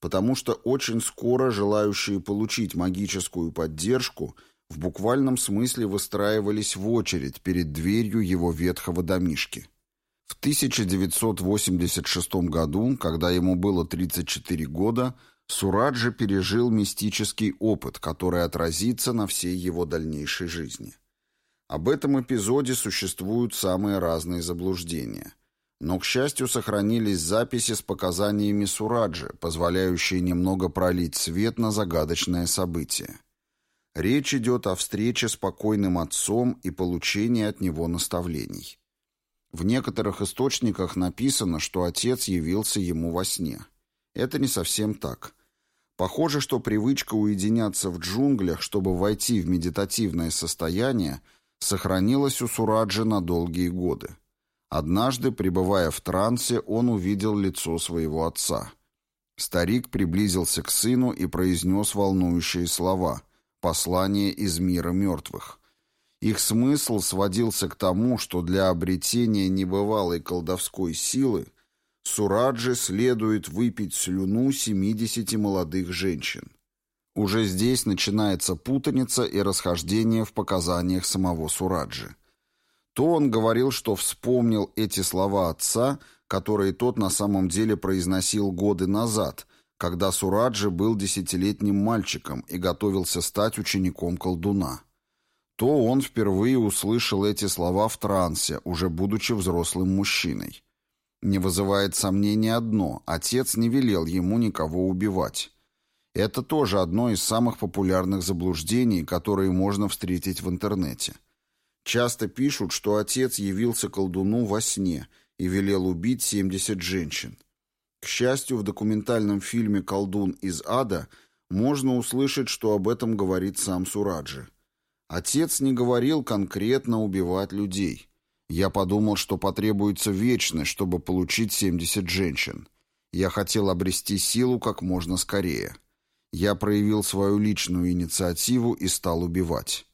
Потому что очень скоро желающие получить магическую поддержку – в буквальном смысле выстраивались в очередь перед дверью его ветхого домишки. В 1986 году, когда ему было 34 года, Сураджи пережил мистический опыт, который отразится на всей его дальнейшей жизни. Об этом эпизоде существуют самые разные заблуждения. Но, к счастью, сохранились записи с показаниями Сураджи, позволяющие немного пролить свет на загадочное событие. Речь идет о встрече с покойным отцом и получении от него наставлений. В некоторых источниках написано, что отец явился ему во сне. Это не совсем так. Похоже, что привычка уединяться в джунглях, чтобы войти в медитативное состояние, сохранилась у Сураджи на долгие годы. Однажды, пребывая в трансе, он увидел лицо своего отца. Старик приблизился к сыну и произнес волнующие слова – послание из мира мертвых. Их смысл сводился к тому, что для обретения небывалой колдовской силы Сураджи следует выпить слюну 70 молодых женщин. Уже здесь начинается путаница и расхождение в показаниях самого Сураджи. То он говорил, что вспомнил эти слова отца, которые тот на самом деле произносил годы назад – когда Сураджи был десятилетним мальчиком и готовился стать учеником колдуна. То он впервые услышал эти слова в трансе, уже будучи взрослым мужчиной. Не вызывает сомнения одно – отец не велел ему никого убивать. Это тоже одно из самых популярных заблуждений, которые можно встретить в интернете. Часто пишут, что отец явился колдуну во сне и велел убить 70 женщин. К счастью, в документальном фильме «Колдун из ада» можно услышать, что об этом говорит сам Сураджи. Отец не говорил конкретно убивать людей. Я подумал, что потребуется вечность, чтобы получить 70 женщин. Я хотел обрести силу как можно скорее. Я проявил свою личную инициативу и стал убивать.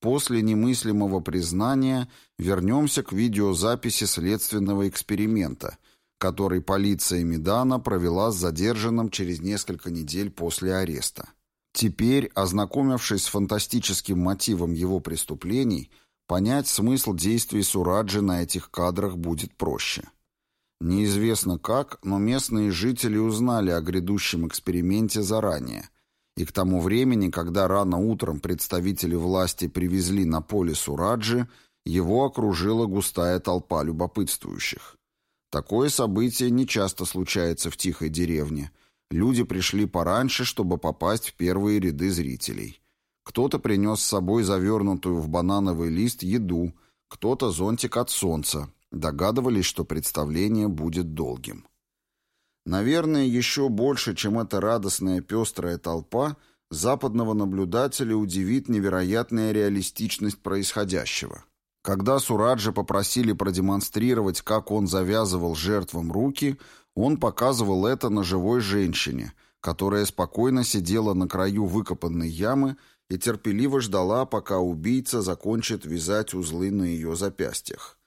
После немыслимого признания вернемся к видеозаписи следственного эксперимента, который полиция Медана провела с задержанным через несколько недель после ареста. Теперь, ознакомившись с фантастическим мотивом его преступлений, понять смысл действий Сураджи на этих кадрах будет проще. Неизвестно как, но местные жители узнали о грядущем эксперименте заранее, и к тому времени, когда рано утром представители власти привезли на поле Сураджи, его окружила густая толпа любопытствующих. Такое событие нечасто случается в тихой деревне – Люди пришли пораньше, чтобы попасть в первые ряды зрителей. Кто-то принес с собой завернутую в банановый лист еду, кто-то зонтик от солнца. Догадывались, что представление будет долгим. Наверное, еще больше, чем эта радостная пестрая толпа, западного наблюдателя удивит невероятная реалистичность происходящего. Когда Сураджа попросили продемонстрировать, как он завязывал жертвам руки, он показывал это на живой женщине, которая спокойно сидела на краю выкопанной ямы и терпеливо ждала, пока убийца закончит вязать узлы на ее запястьях.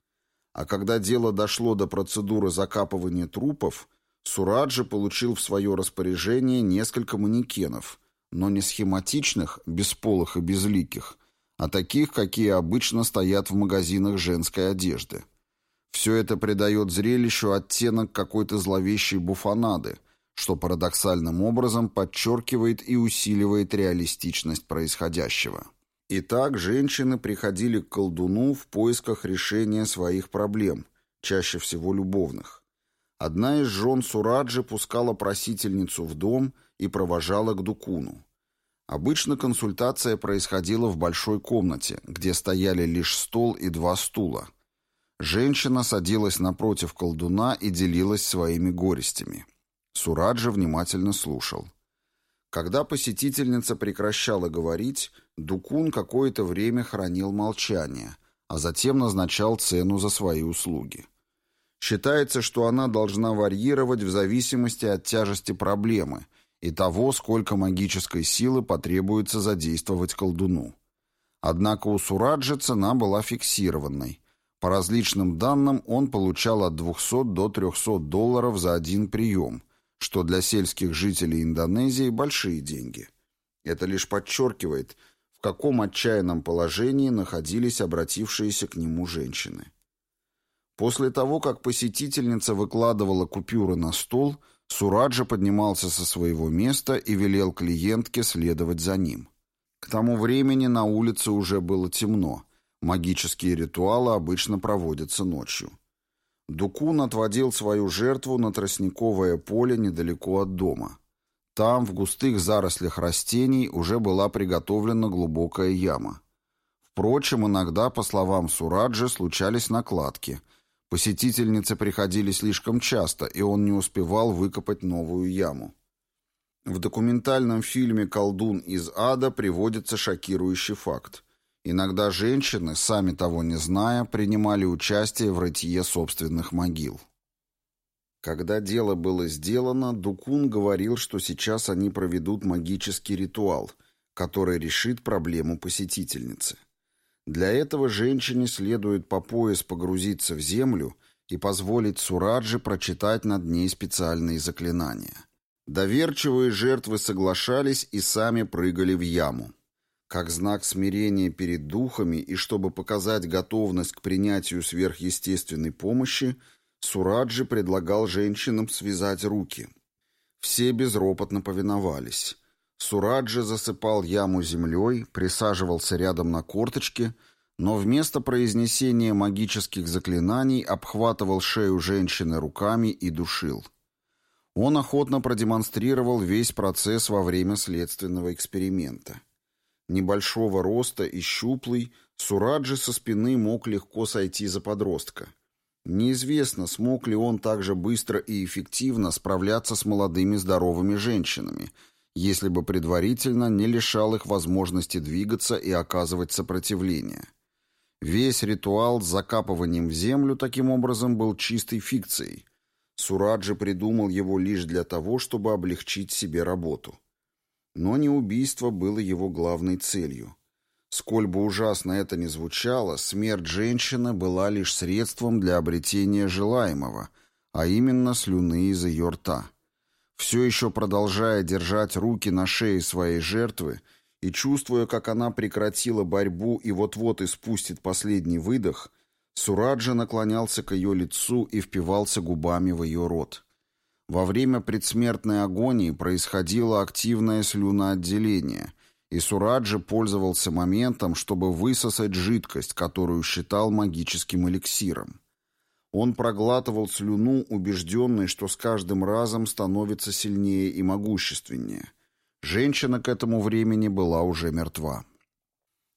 А когда дело дошло до процедуры закапывания трупов, Сураджи получил в свое распоряжение несколько манекенов, но не схематичных, бесполых и безликих, а таких, какие обычно стоят в магазинах женской одежды. Все это придает зрелищу оттенок какой-то зловещей буфонады, что парадоксальным образом подчеркивает и усиливает реалистичность происходящего. Итак, женщины приходили к колдуну в поисках решения своих проблем, чаще всего любовных. Одна из жен Сураджи пускала просительницу в дом и провожала к Дукуну. Обычно консультация происходила в большой комнате, где стояли лишь стол и два стула – Женщина садилась напротив колдуна и делилась своими горестями. Сураджа внимательно слушал. Когда посетительница прекращала говорить, Дукун какое-то время хранил молчание, а затем назначал цену за свои услуги. Считается, что она должна варьировать в зависимости от тяжести проблемы и того, сколько магической силы потребуется задействовать колдуну. Однако у Сураджа цена была фиксированной – по различным данным, он получал от 200 до 300 долларов за один прием, что для сельских жителей Индонезии большие деньги. Это лишь подчеркивает, в каком отчаянном положении находились обратившиеся к нему женщины. После того, как посетительница выкладывала купюры на стол, Сураджа поднимался со своего места и велел клиентке следовать за ним. К тому времени на улице уже было темно – Магические ритуалы обычно проводятся ночью. Дукун отводил свою жертву на тростниковое поле недалеко от дома. Там, в густых зарослях растений, уже была приготовлена глубокая яма. Впрочем, иногда, по словам Сураджи, случались накладки. Посетительницы приходили слишком часто, и он не успевал выкопать новую яму. В документальном фильме «Колдун из ада» приводится шокирующий факт. Иногда женщины, сами того не зная, принимали участие в рытье собственных могил. Когда дело было сделано, Дукун говорил, что сейчас они проведут магический ритуал, который решит проблему посетительницы. Для этого женщине следует по пояс погрузиться в землю и позволить Сураджи прочитать над ней специальные заклинания. Доверчивые жертвы соглашались и сами прыгали в яму. Как знак смирения перед духами и чтобы показать готовность к принятию сверхъестественной помощи, Сураджи предлагал женщинам связать руки. Все безропотно повиновались. Сураджи засыпал яму землей, присаживался рядом на корточке, но вместо произнесения магических заклинаний обхватывал шею женщины руками и душил. Он охотно продемонстрировал весь процесс во время следственного эксперимента. Небольшого роста и щуплый, Сураджи со спины мог легко сойти за подростка. Неизвестно, смог ли он так же быстро и эффективно справляться с молодыми здоровыми женщинами, если бы предварительно не лишал их возможности двигаться и оказывать сопротивление. Весь ритуал с закапыванием в землю таким образом был чистой фикцией. Сураджи придумал его лишь для того, чтобы облегчить себе работу. Но не убийство было его главной целью. Сколь бы ужасно это ни звучало, смерть женщины была лишь средством для обретения желаемого, а именно слюны из ее рта. Все еще продолжая держать руки на шее своей жертвы и чувствуя, как она прекратила борьбу и вот-вот испустит последний выдох, Сураджа наклонялся к ее лицу и впивался губами в ее рот. Во время предсмертной агонии происходило активное слюноотделение, и Сураджи пользовался моментом, чтобы высосать жидкость, которую считал магическим эликсиром. Он проглатывал слюну, убежденный, что с каждым разом становится сильнее и могущественнее. Женщина к этому времени была уже мертва.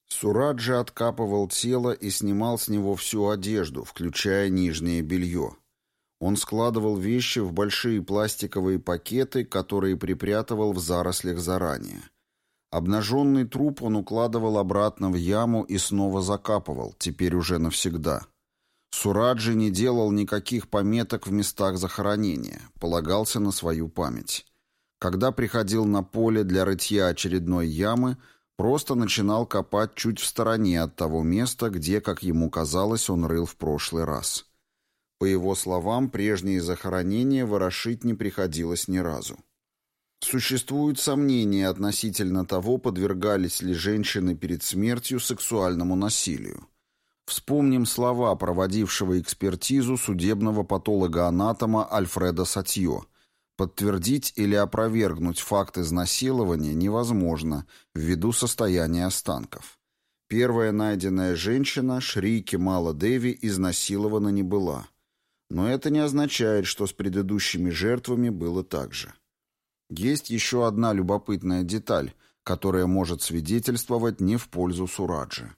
Сураджи откапывал тело и снимал с него всю одежду, включая нижнее белье. Он складывал вещи в большие пластиковые пакеты, которые припрятывал в зарослях заранее. Обнаженный труп он укладывал обратно в яму и снова закапывал, теперь уже навсегда. Сураджи не делал никаких пометок в местах захоронения, полагался на свою память. Когда приходил на поле для рытья очередной ямы – Просто начинал копать чуть в стороне от того места, где, как ему казалось, он рыл в прошлый раз. По его словам, прежние захоронения ворошить не приходилось ни разу. Существуют сомнения относительно того, подвергались ли женщины перед смертью сексуальному насилию. Вспомним слова проводившего экспертизу судебного патолога-анатома Альфреда Сатье – Подтвердить или опровергнуть факт изнасилования невозможно ввиду состояния останков. Первая найденная женщина, Шри Кемала Деви, изнасилована не была. Но это не означает, что с предыдущими жертвами было так же. Есть еще одна любопытная деталь, которая может свидетельствовать не в пользу Сураджи.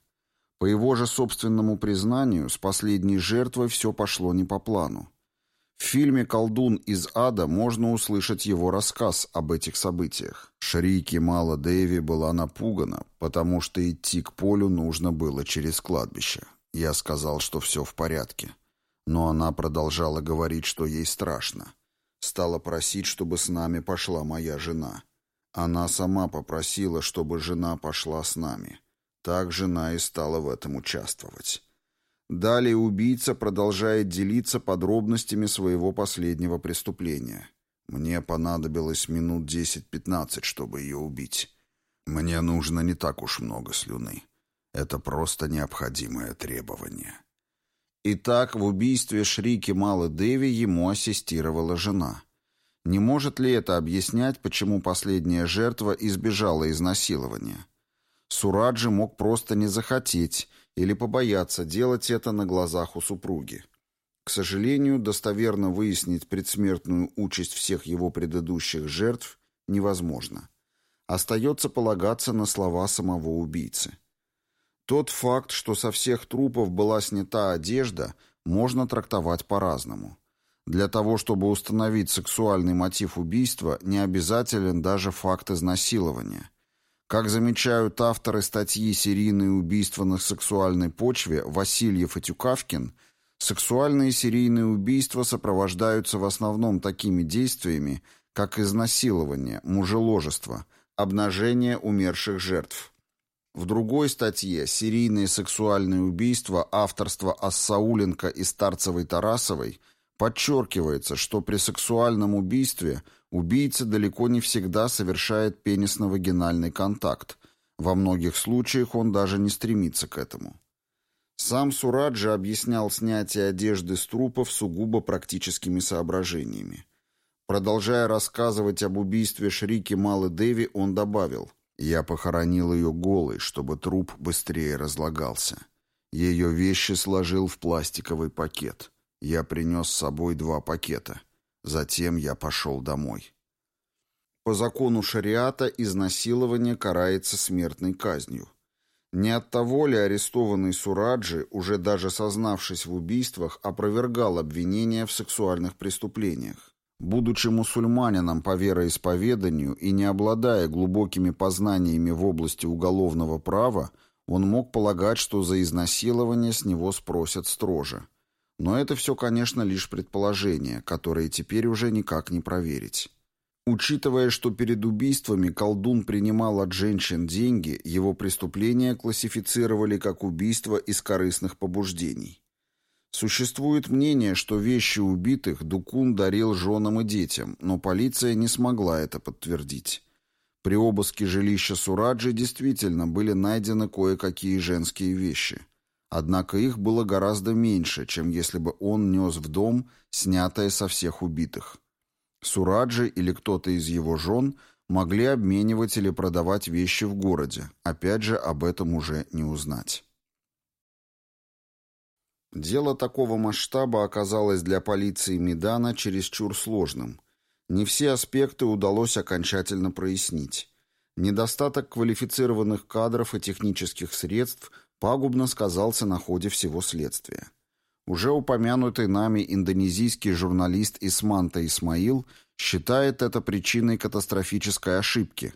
По его же собственному признанию, с последней жертвой все пошло не по плану. В фильме «Колдун из ада» можно услышать его рассказ об этих событиях. Шрики Мала Дэви была напугана, потому что идти к полю нужно было через кладбище. Я сказал, что все в порядке. Но она продолжала говорить, что ей страшно. Стала просить, чтобы с нами пошла моя жена. Она сама попросила, чтобы жена пошла с нами. Так жена и стала в этом участвовать. Далее убийца продолжает делиться подробностями своего последнего преступления. Мне понадобилось минут 10-15, чтобы ее убить. Мне нужно не так уж много слюны. Это просто необходимое требование. Итак, в убийстве Шрики Малы Деви ему ассистировала жена. Не может ли это объяснять, почему последняя жертва избежала изнасилования? Сураджи мог просто не захотеть или побояться делать это на глазах у супруги. К сожалению, достоверно выяснить предсмертную участь всех его предыдущих жертв невозможно. Остается полагаться на слова самого убийцы. Тот факт, что со всех трупов была снята одежда, можно трактовать по-разному. Для того, чтобы установить сексуальный мотив убийства, не обязателен даже факт изнасилования – как замечают авторы статьи «Серийные убийства на сексуальной почве» Васильев и Тюкавкин, сексуальные серийные убийства сопровождаются в основном такими действиями, как изнасилование, мужеложество, обнажение умерших жертв. В другой статье «Серийные сексуальные убийства» авторства Ассауленко и Старцевой-Тарасовой подчеркивается, что при сексуальном убийстве – Убийца далеко не всегда совершает пенисно-вагинальный контакт. Во многих случаях он даже не стремится к этому. Сам Сураджи объяснял снятие одежды с трупов сугубо практическими соображениями. Продолжая рассказывать об убийстве Шрики Малы Деви, он добавил, «Я похоронил ее голой, чтобы труп быстрее разлагался. Ее вещи сложил в пластиковый пакет. Я принес с собой два пакета. Затем я пошел домой. По закону шариата изнасилование карается смертной казнью. Не от того ли арестованный Сураджи, уже даже сознавшись в убийствах, опровергал обвинения в сексуальных преступлениях. Будучи мусульманином по вероисповеданию и не обладая глубокими познаниями в области уголовного права, он мог полагать, что за изнасилование с него спросят строже. Но это все, конечно, лишь предположения, которые теперь уже никак не проверить. Учитывая, что перед убийствами колдун принимал от женщин деньги, его преступления классифицировали как убийство из корыстных побуждений. Существует мнение, что вещи убитых Дукун дарил женам и детям, но полиция не смогла это подтвердить. При обыске жилища Сураджи действительно были найдены кое-какие женские вещи. Однако их было гораздо меньше, чем если бы он нес в дом снятое со всех убитых. Сураджи или кто-то из его жен могли обменивать или продавать вещи в городе. Опять же, об этом уже не узнать. Дело такого масштаба оказалось для полиции Медана чересчур сложным. Не все аспекты удалось окончательно прояснить. Недостаток квалифицированных кадров и технических средств пагубно сказался на ходе всего следствия. Уже упомянутый нами индонезийский журналист Исманта Исмаил считает это причиной катастрофической ошибки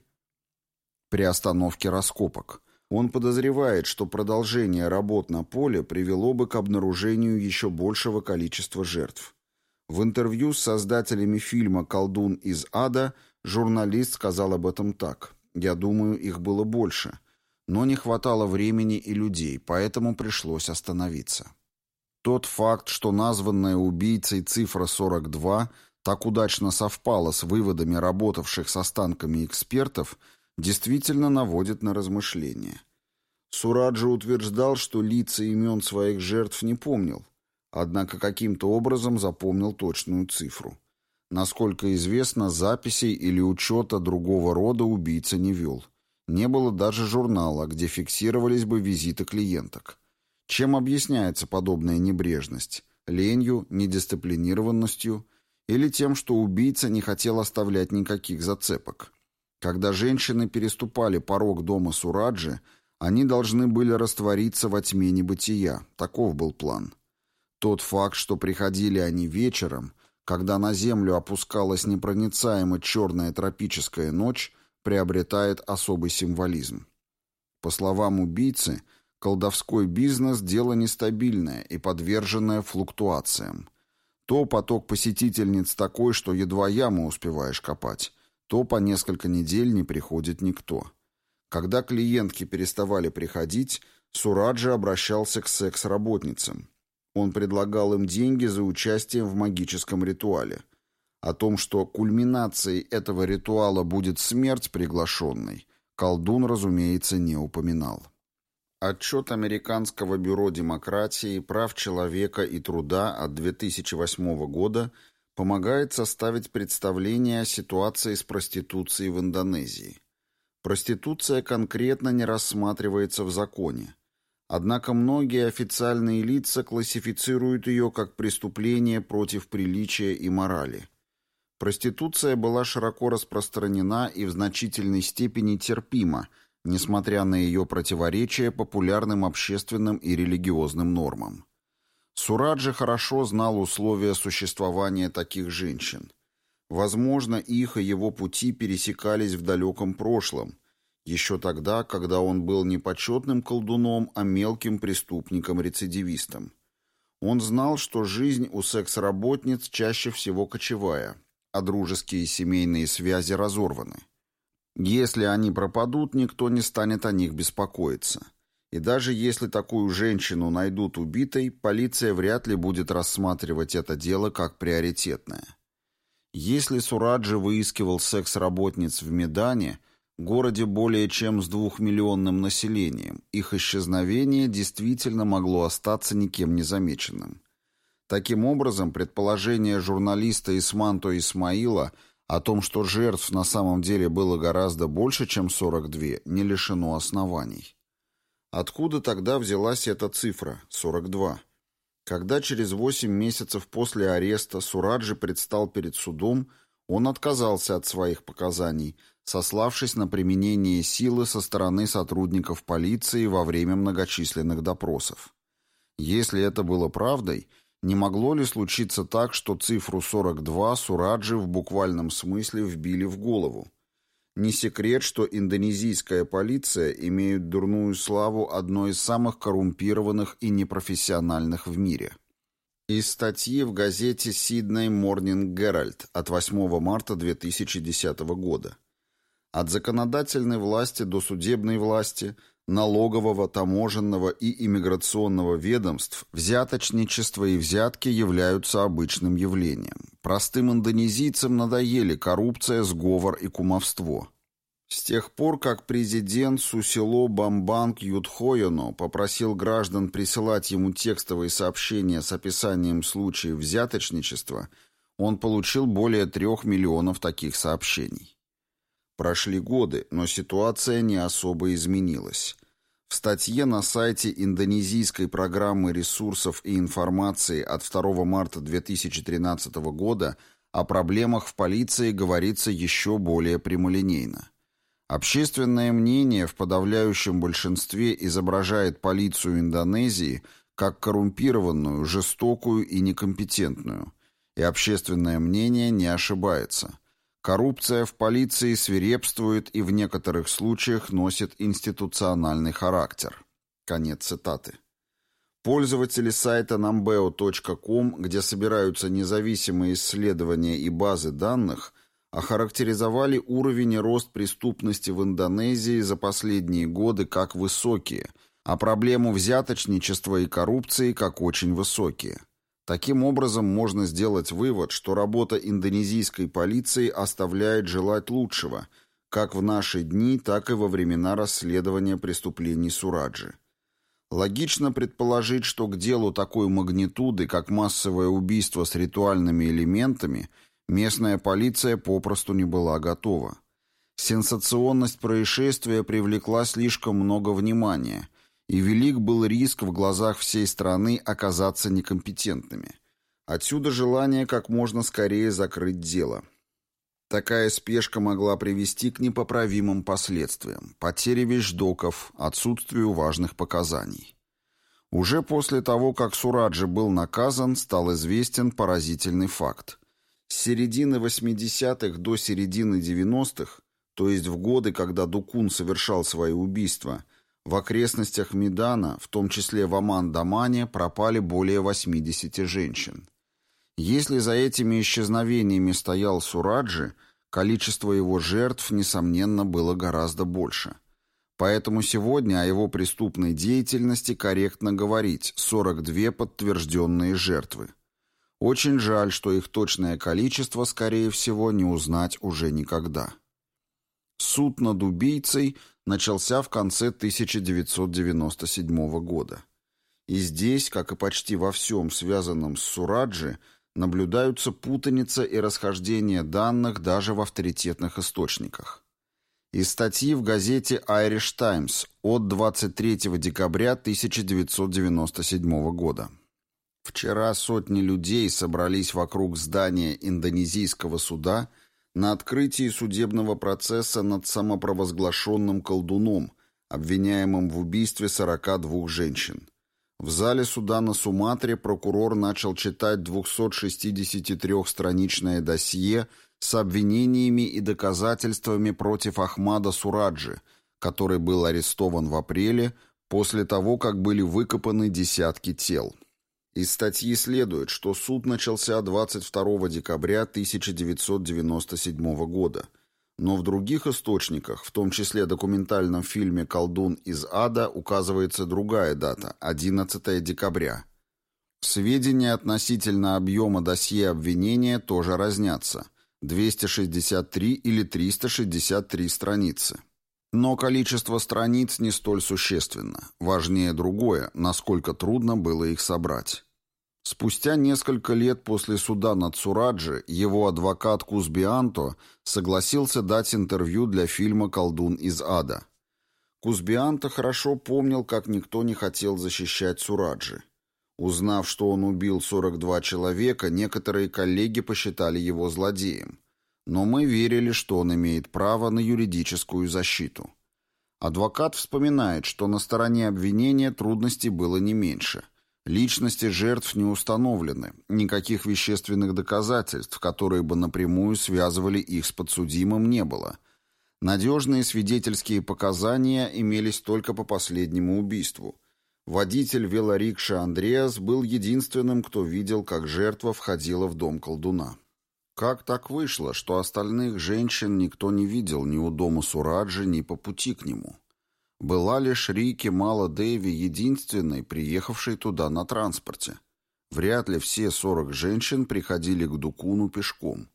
при остановке раскопок. Он подозревает, что продолжение работ на поле привело бы к обнаружению еще большего количества жертв. В интервью с создателями фильма «Колдун из ада» журналист сказал об этом так. «Я думаю, их было больше, но не хватало времени и людей, поэтому пришлось остановиться». Тот факт, что названная убийцей цифра 42 так удачно совпала с выводами работавших с останками экспертов, действительно наводит на размышления. Сураджи утверждал, что лица имен своих жертв не помнил, однако каким-то образом запомнил точную цифру. Насколько известно, записей или учета другого рода убийца не вел. Не было даже журнала, где фиксировались бы визиты клиенток. Чем объясняется подобная небрежность? Ленью, недисциплинированностью или тем, что убийца не хотел оставлять никаких зацепок? Когда женщины переступали порог дома Сураджи, они должны были раствориться во тьме небытия. Таков был план. Тот факт, что приходили они вечером, когда на землю опускалась непроницаемо черная тропическая ночь, приобретает особый символизм. По словам убийцы, Колдовской бизнес – дело нестабильное и подверженное флуктуациям. То поток посетительниц такой, что едва яму успеваешь копать, то по несколько недель не приходит никто. Когда клиентки переставали приходить, Сураджи обращался к секс-работницам. Он предлагал им деньги за участие в магическом ритуале. О том, что кульминацией этого ритуала будет смерть приглашенной, колдун, разумеется, не упоминал. Отчет Американского бюро демократии, прав человека и труда от 2008 года помогает составить представление о ситуации с проституцией в Индонезии. Проституция конкретно не рассматривается в законе. Однако многие официальные лица классифицируют ее как преступление против приличия и морали. Проституция была широко распространена и в значительной степени терпима – несмотря на ее противоречие популярным общественным и религиозным нормам. Сураджи хорошо знал условия существования таких женщин. Возможно, их и его пути пересекались в далеком прошлом, еще тогда, когда он был не почетным колдуном, а мелким преступником-рецидивистом. Он знал, что жизнь у секс-работниц чаще всего кочевая, а дружеские и семейные связи разорваны. Если они пропадут, никто не станет о них беспокоиться. И даже если такую женщину найдут убитой, полиция вряд ли будет рассматривать это дело как приоритетное. Если Сураджи выискивал секс-работниц в Медане, городе более чем с двухмиллионным населением, их исчезновение действительно могло остаться никем не замеченным. Таким образом, предположение журналиста Исманто Исмаила – о том, что жертв на самом деле было гораздо больше, чем 42, не лишено оснований. Откуда тогда взялась эта цифра, 42? Когда через 8 месяцев после ареста Сураджи предстал перед судом, он отказался от своих показаний, сославшись на применение силы со стороны сотрудников полиции во время многочисленных допросов. Если это было правдой, не могло ли случиться так, что цифру 42 Сураджи в буквальном смысле вбили в голову? Не секрет, что индонезийская полиция имеет дурную славу одной из самых коррумпированных и непрофессиональных в мире. Из статьи в газете «Сидней Морнинг Геральт» от 8 марта 2010 года. От законодательной власти до судебной власти, налогового, таможенного и иммиграционного ведомств взяточничество и взятки являются обычным явлением. Простым индонезийцам надоели коррупция, сговор и кумовство. С тех пор, как президент Сусило Бамбанг Юдхояно попросил граждан присылать ему текстовые сообщения с описанием случаев взяточничества, он получил более трех миллионов таких сообщений. Прошли годы, но ситуация не особо изменилась. В статье на сайте Индонезийской программы ресурсов и информации от 2 марта 2013 года о проблемах в полиции говорится еще более прямолинейно. Общественное мнение в подавляющем большинстве изображает полицию Индонезии как коррумпированную, жестокую и некомпетентную. И общественное мнение не ошибается. Коррупция в полиции свирепствует и в некоторых случаях носит институциональный характер. Конец цитаты. Пользователи сайта numbeo.com, где собираются независимые исследования и базы данных, охарактеризовали уровень и рост преступности в Индонезии за последние годы как высокие, а проблему взяточничества и коррупции как очень высокие. Таким образом, можно сделать вывод, что работа индонезийской полиции оставляет желать лучшего, как в наши дни, так и во времена расследования преступлений Сураджи. Логично предположить, что к делу такой магнитуды, как массовое убийство с ритуальными элементами – Местная полиция попросту не была готова. Сенсационность происшествия привлекла слишком много внимания, и велик был риск в глазах всей страны оказаться некомпетентными. Отсюда желание как можно скорее закрыть дело. Такая спешка могла привести к непоправимым последствиям, потере вещдоков, отсутствию важных показаний. Уже после того, как Сураджи был наказан, стал известен поразительный факт. С середины 80-х до середины 90-х, то есть в годы, когда Дукун совершал свои убийства, в окрестностях Медана, в том числе в Аман-Дамане, пропали более 80 женщин. Если за этими исчезновениями стоял Сураджи, количество его жертв, несомненно, было гораздо больше. Поэтому сегодня о его преступной деятельности корректно говорить 42 подтвержденные жертвы. Очень жаль, что их точное количество, скорее всего, не узнать уже никогда. Суд над убийцей начался в конце 1997 года. И здесь, как и почти во всем связанном с Сураджи, наблюдаются путаница и расхождение данных даже в авторитетных источниках. Из статьи в газете Irish Times от 23 декабря 1997 года. Вчера сотни людей собрались вокруг здания индонезийского суда на открытии судебного процесса над самопровозглашенным колдуном, обвиняемым в убийстве 42 женщин. В зале суда на Суматре прокурор начал читать 263-страничное досье с обвинениями и доказательствами против Ахмада Сураджи, который был арестован в апреле после того, как были выкопаны десятки тел. Из статьи следует, что суд начался 22 декабря 1997 года, но в других источниках, в том числе документальном фильме «Колдун из ада», указывается другая дата – 11 декабря. Сведения относительно объема досье обвинения тоже разнятся – 263 или 363 страницы. Но количество страниц не столь существенно. Важнее другое, насколько трудно было их собрать. Спустя несколько лет после суда над Сураджи его адвокат Кузбианто согласился дать интервью для фильма «Колдун из ада». Кузбианто хорошо помнил, как никто не хотел защищать Сураджи. Узнав, что он убил 42 человека, некоторые коллеги посчитали его злодеем. Но мы верили, что он имеет право на юридическую защиту. Адвокат вспоминает, что на стороне обвинения трудностей было не меньше – Личности жертв не установлены, никаких вещественных доказательств, которые бы напрямую связывали их с подсудимым, не было. Надежные свидетельские показания имелись только по последнему убийству. Водитель велорикши Андреас был единственным, кто видел, как жертва входила в дом колдуна. Как так вышло, что остальных женщин никто не видел ни у дома Сураджи, ни по пути к нему? Была лишь Рики Мала Дэви единственной, приехавшей туда на транспорте. Вряд ли все сорок женщин приходили к Дукуну пешком.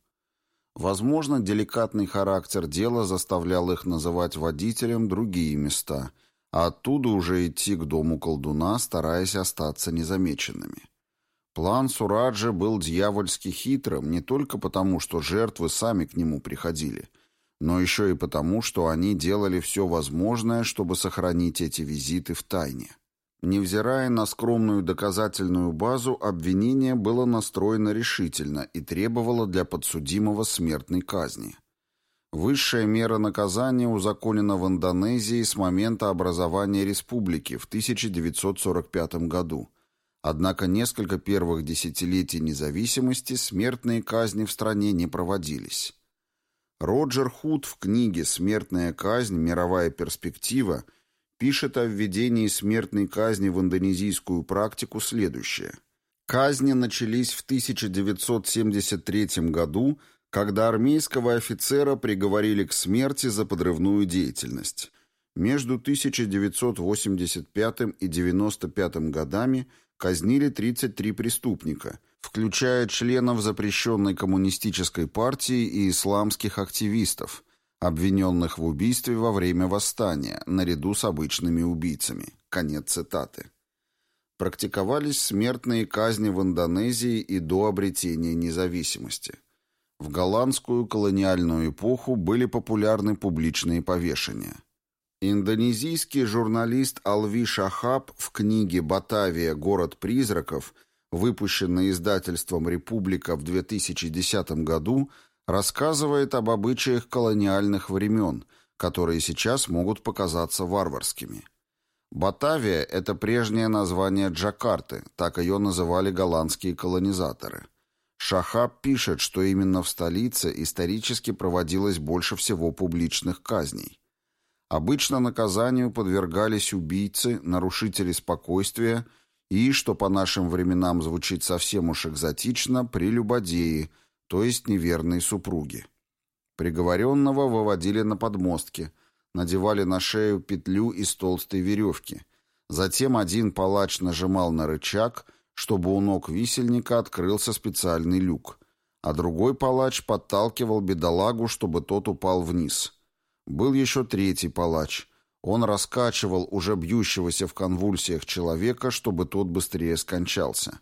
Возможно, деликатный характер дела заставлял их называть водителем другие места, а оттуда уже идти к дому колдуна, стараясь остаться незамеченными. План Сураджа был дьявольски хитрым не только потому, что жертвы сами к нему приходили, но еще и потому, что они делали все возможное, чтобы сохранить эти визиты в тайне. Невзирая на скромную доказательную базу, обвинение было настроено решительно и требовало для подсудимого смертной казни. Высшая мера наказания узаконена в Индонезии с момента образования республики в 1945 году – Однако несколько первых десятилетий независимости смертные казни в стране не проводились. Роджер Худ в книге «Смертная казнь. Мировая перспектива» пишет о введении смертной казни в индонезийскую практику следующее. Казни начались в 1973 году, когда армейского офицера приговорили к смерти за подрывную деятельность. Между 1985 и 1995 годами – казнили 33 преступника, включая членов запрещенной коммунистической партии и исламских активистов, обвиненных в убийстве во время восстания, наряду с обычными убийцами. Конец цитаты. Практиковались смертные казни в Индонезии и до обретения независимости. В голландскую колониальную эпоху были популярны публичные повешения. Индонезийский журналист Алви Шахаб в книге «Батавия. Город призраков», выпущенной издательством «Республика» в 2010 году, рассказывает об обычаях колониальных времен, которые сейчас могут показаться варварскими. Батавия – это прежнее название Джакарты, так ее называли голландские колонизаторы. Шахаб пишет, что именно в столице исторически проводилось больше всего публичных казней. Обычно наказанию подвергались убийцы, нарушители спокойствия и, что по нашим временам звучит совсем уж экзотично, прелюбодеи, то есть неверные супруги. Приговоренного выводили на подмостки, надевали на шею петлю из толстой веревки. Затем один палач нажимал на рычаг, чтобы у ног висельника открылся специальный люк, а другой палач подталкивал бедолагу, чтобы тот упал вниз. Был еще третий палач. Он раскачивал уже бьющегося в конвульсиях человека, чтобы тот быстрее скончался.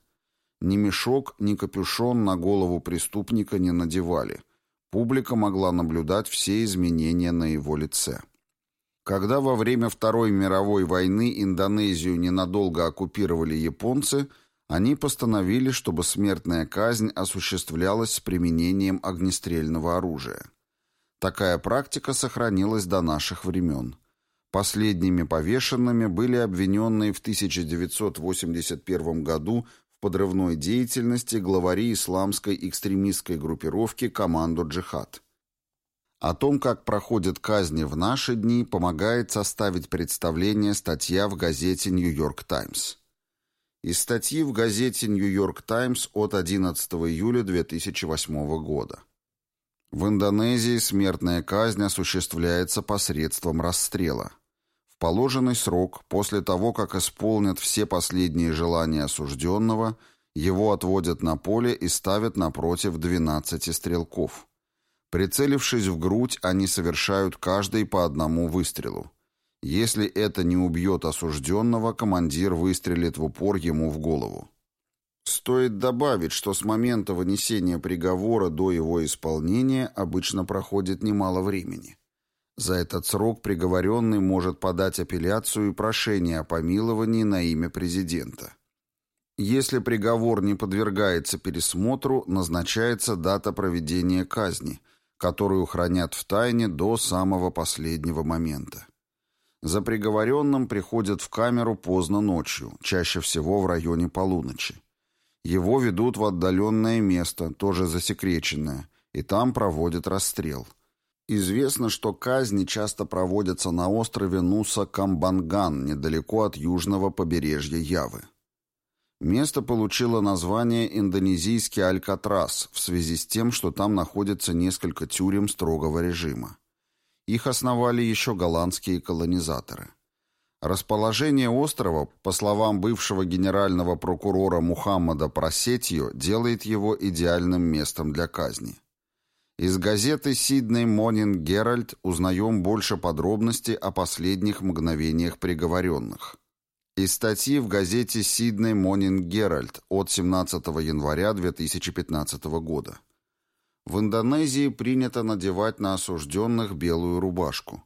Ни мешок, ни капюшон на голову преступника не надевали. Публика могла наблюдать все изменения на его лице. Когда во время Второй мировой войны Индонезию ненадолго оккупировали японцы, они постановили, чтобы смертная казнь осуществлялась с применением огнестрельного оружия. Такая практика сохранилась до наших времен. Последними повешенными были обвиненные в 1981 году в подрывной деятельности главари исламской экстремистской группировки «Команду Джихад». О том, как проходят казни в наши дни, помогает составить представление статья в газете «Нью-Йорк Таймс». Из статьи в газете «Нью-Йорк Таймс» от 11 июля 2008 года. В Индонезии смертная казнь осуществляется посредством расстрела. В положенный срок, после того, как исполнят все последние желания осужденного, его отводят на поле и ставят напротив 12 стрелков. Прицелившись в грудь, они совершают каждый по одному выстрелу. Если это не убьет осужденного, командир выстрелит в упор ему в голову. Стоит добавить, что с момента вынесения приговора до его исполнения обычно проходит немало времени. За этот срок приговоренный может подать апелляцию и прошение о помиловании на имя президента. Если приговор не подвергается пересмотру, назначается дата проведения казни, которую хранят в тайне до самого последнего момента. За приговоренным приходят в камеру поздно ночью, чаще всего в районе полуночи. Его ведут в отдаленное место, тоже засекреченное, и там проводят расстрел. Известно, что казни часто проводятся на острове Нуса-Камбанган, недалеко от южного побережья Явы. Место получило название «Индонезийский Алькатрас» в связи с тем, что там находится несколько тюрем строгого режима. Их основали еще голландские колонизаторы. Расположение острова, по словам бывшего генерального прокурора Мухаммада Просетьо, делает его идеальным местом для казни. Из газеты «Сидней Монинг Геральт» узнаем больше подробностей о последних мгновениях приговоренных. Из статьи в газете «Сидней Монинг Геральт» от 17 января 2015 года. В Индонезии принято надевать на осужденных белую рубашку.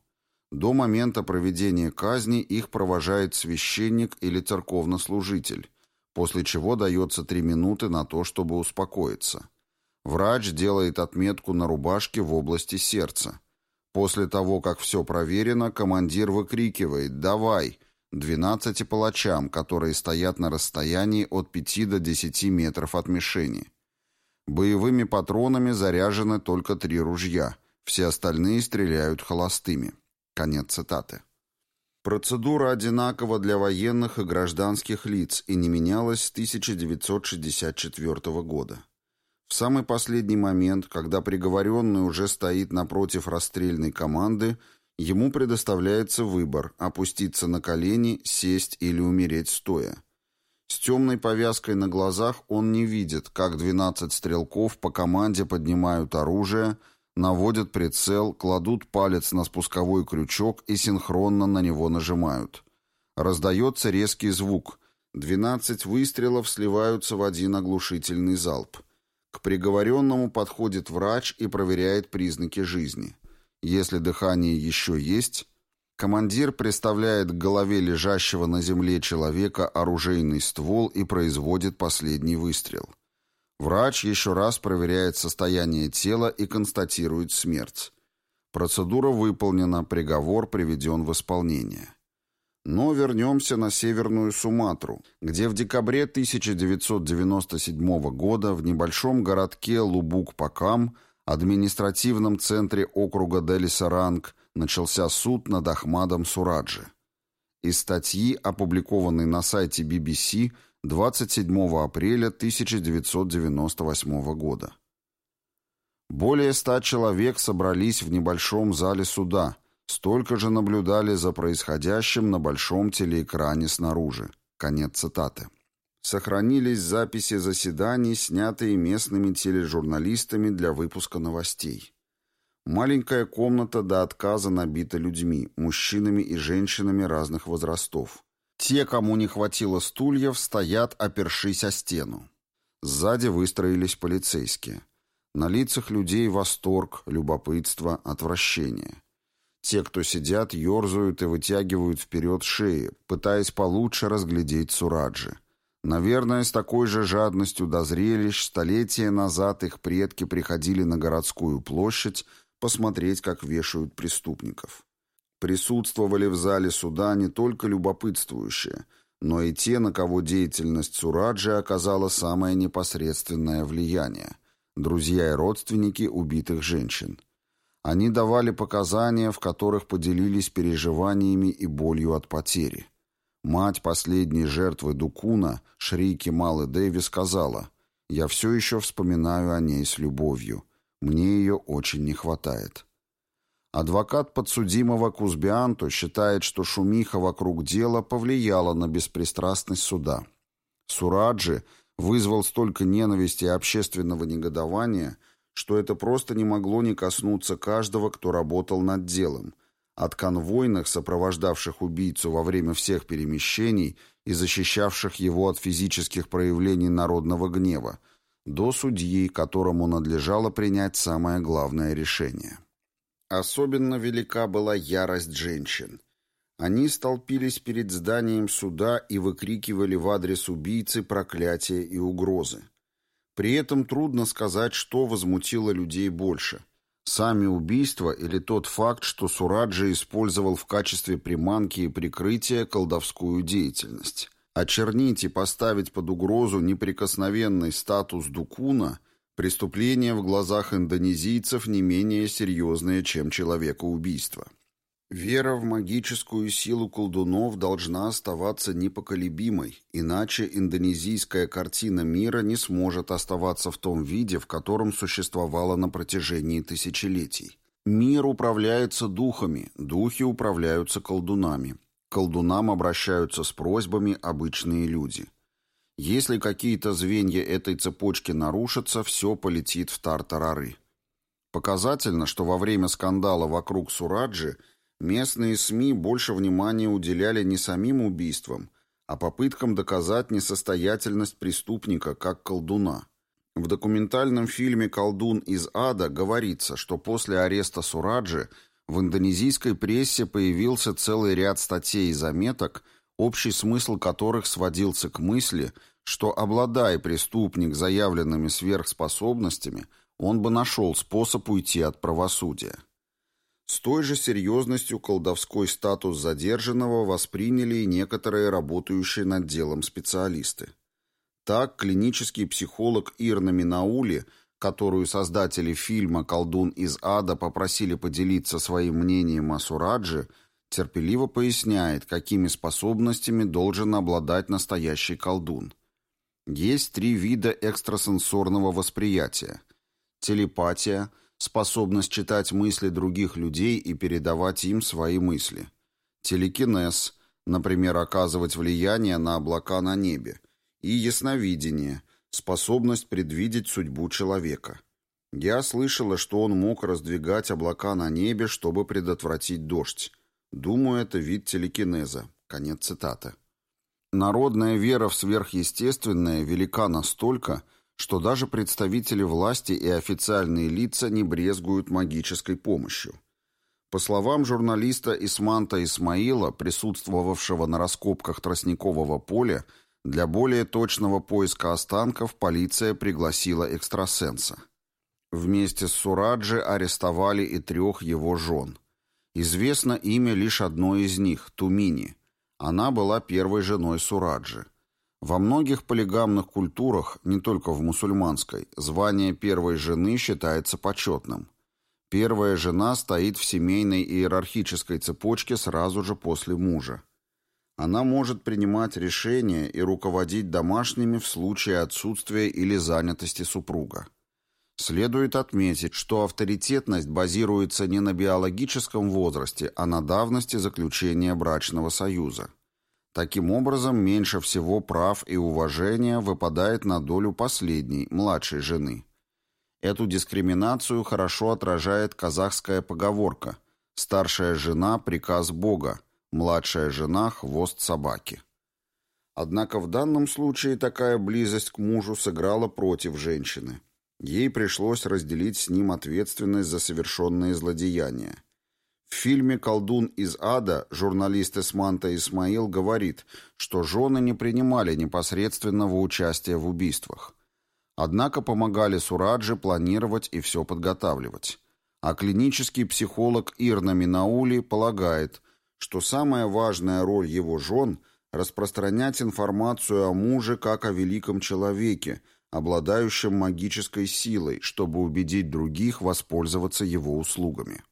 До момента проведения казни их провожает священник или церковнослужитель, после чего дается три минуты на то, чтобы успокоиться. Врач делает отметку на рубашке в области сердца. После того, как все проверено, командир выкрикивает «Давай!» двенадцати палачам, которые стоят на расстоянии от 5 до 10 метров от мишени. Боевыми патронами заряжены только три ружья, все остальные стреляют холостыми. Конец цитаты. Процедура одинакова для военных и гражданских лиц и не менялась с 1964 года. В самый последний момент, когда приговоренный уже стоит напротив расстрельной команды, Ему предоставляется выбор – опуститься на колени, сесть или умереть стоя. С темной повязкой на глазах он не видит, как 12 стрелков по команде поднимают оружие, наводят прицел, кладут палец на спусковой крючок и синхронно на него нажимают. Раздается резкий звук. 12 выстрелов сливаются в один оглушительный залп. К приговоренному подходит врач и проверяет признаки жизни. Если дыхание еще есть, командир приставляет к голове лежащего на земле человека оружейный ствол и производит последний выстрел. Врач еще раз проверяет состояние тела и констатирует смерть. Процедура выполнена, приговор приведен в исполнение. Но вернемся на Северную Суматру, где в декабре 1997 года в небольшом городке Лубук-Пакам административном центре округа Дели-Саранг начался суд над Ахмадом Сураджи. Из статьи, опубликованной на сайте BBC 27 апреля 1998 года. Более ста человек собрались в небольшом зале суда, столько же наблюдали за происходящим на большом телеэкране снаружи. Конец цитаты. Сохранились записи заседаний, снятые местными тележурналистами для выпуска новостей. Маленькая комната до отказа набита людьми, мужчинами и женщинами разных возрастов. Те, кому не хватило стульев, стоят, опершись о стену. Сзади выстроились полицейские. На лицах людей восторг, любопытство, отвращение. Те, кто сидят, ерзают и вытягивают вперед шеи, пытаясь получше разглядеть Сураджи. Наверное, с такой же жадностью до зрелищ столетия назад их предки приходили на городскую площадь посмотреть, как вешают преступников. Присутствовали в зале суда не только любопытствующие, но и те, на кого деятельность Сураджи оказала самое непосредственное влияние – друзья и родственники убитых женщин. Они давали показания, в которых поделились переживаниями и болью от потери – Мать последней жертвы Дукуна, Шрики Малы Дэви, сказала, «Я все еще вспоминаю о ней с любовью. Мне ее очень не хватает». Адвокат подсудимого Кузбианто считает, что шумиха вокруг дела повлияла на беспристрастность суда. Сураджи вызвал столько ненависти и общественного негодования, что это просто не могло не коснуться каждого, кто работал над делом – от конвойных, сопровождавших убийцу во время всех перемещений и защищавших его от физических проявлений народного гнева, до судьи, которому надлежало принять самое главное решение. Особенно велика была ярость женщин. Они столпились перед зданием суда и выкрикивали в адрес убийцы проклятия и угрозы. При этом трудно сказать, что возмутило людей больше – Сами убийства или тот факт, что Сураджи использовал в качестве приманки и прикрытия колдовскую деятельность. Очернить и поставить под угрозу неприкосновенный статус Дукуна Преступление в глазах индонезийцев не менее серьезное, чем человекоубийство. Вера в магическую силу колдунов должна оставаться непоколебимой, иначе индонезийская картина мира не сможет оставаться в том виде, в котором существовала на протяжении тысячелетий. Мир управляется духами, духи управляются колдунами. Колдунам обращаются с просьбами обычные люди. Если какие-то звенья этой цепочки нарушатся, все полетит в тартарары. Показательно, что во время скандала вокруг Сураджи – Местные СМИ больше внимания уделяли не самим убийствам, а попыткам доказать несостоятельность преступника как колдуна. В документальном фильме «Колдун из ада» говорится, что после ареста Сураджи в индонезийской прессе появился целый ряд статей и заметок, общий смысл которых сводился к мысли, что, обладая преступник заявленными сверхспособностями, он бы нашел способ уйти от правосудия. С той же серьезностью колдовской статус задержанного восприняли и некоторые работающие над делом специалисты. Так, клинический психолог Ирна Минаули, которую создатели фильма «Колдун из ада» попросили поделиться своим мнением о Сурадже, терпеливо поясняет, какими способностями должен обладать настоящий колдун. Есть три вида экстрасенсорного восприятия – телепатия – способность читать мысли других людей и передавать им свои мысли. Телекинез, например, оказывать влияние на облака на небе. И ясновидение, способность предвидеть судьбу человека. Я слышала, что он мог раздвигать облака на небе, чтобы предотвратить дождь. Думаю, это вид телекинеза. Конец цитаты. Народная вера в сверхъестественное велика настолько, что даже представители власти и официальные лица не брезгуют магической помощью. По словам журналиста Исманта Исмаила, присутствовавшего на раскопках тростникового поля, для более точного поиска останков полиция пригласила экстрасенса. Вместе с Сураджи арестовали и трех его жен. Известно имя лишь одной из них – Тумини. Она была первой женой Сураджи. Во многих полигамных культурах, не только в мусульманской, звание первой жены считается почетным. Первая жена стоит в семейной иерархической цепочке сразу же после мужа. Она может принимать решения и руководить домашними в случае отсутствия или занятости супруга. Следует отметить, что авторитетность базируется не на биологическом возрасте, а на давности заключения брачного союза. Таким образом, меньше всего прав и уважения выпадает на долю последней, младшей жены. Эту дискриминацию хорошо отражает казахская поговорка «старшая жена – приказ Бога, младшая жена – хвост собаки». Однако в данном случае такая близость к мужу сыграла против женщины. Ей пришлось разделить с ним ответственность за совершенные злодеяния – в фильме «Колдун из ада» журналист Эсманта Исмаил говорит, что жены не принимали непосредственного участия в убийствах. Однако помогали Сураджи планировать и все подготавливать. А клинический психолог Ирна Минаули полагает, что самая важная роль его жен – распространять информацию о муже как о великом человеке, обладающем магической силой, чтобы убедить других воспользоваться его услугами.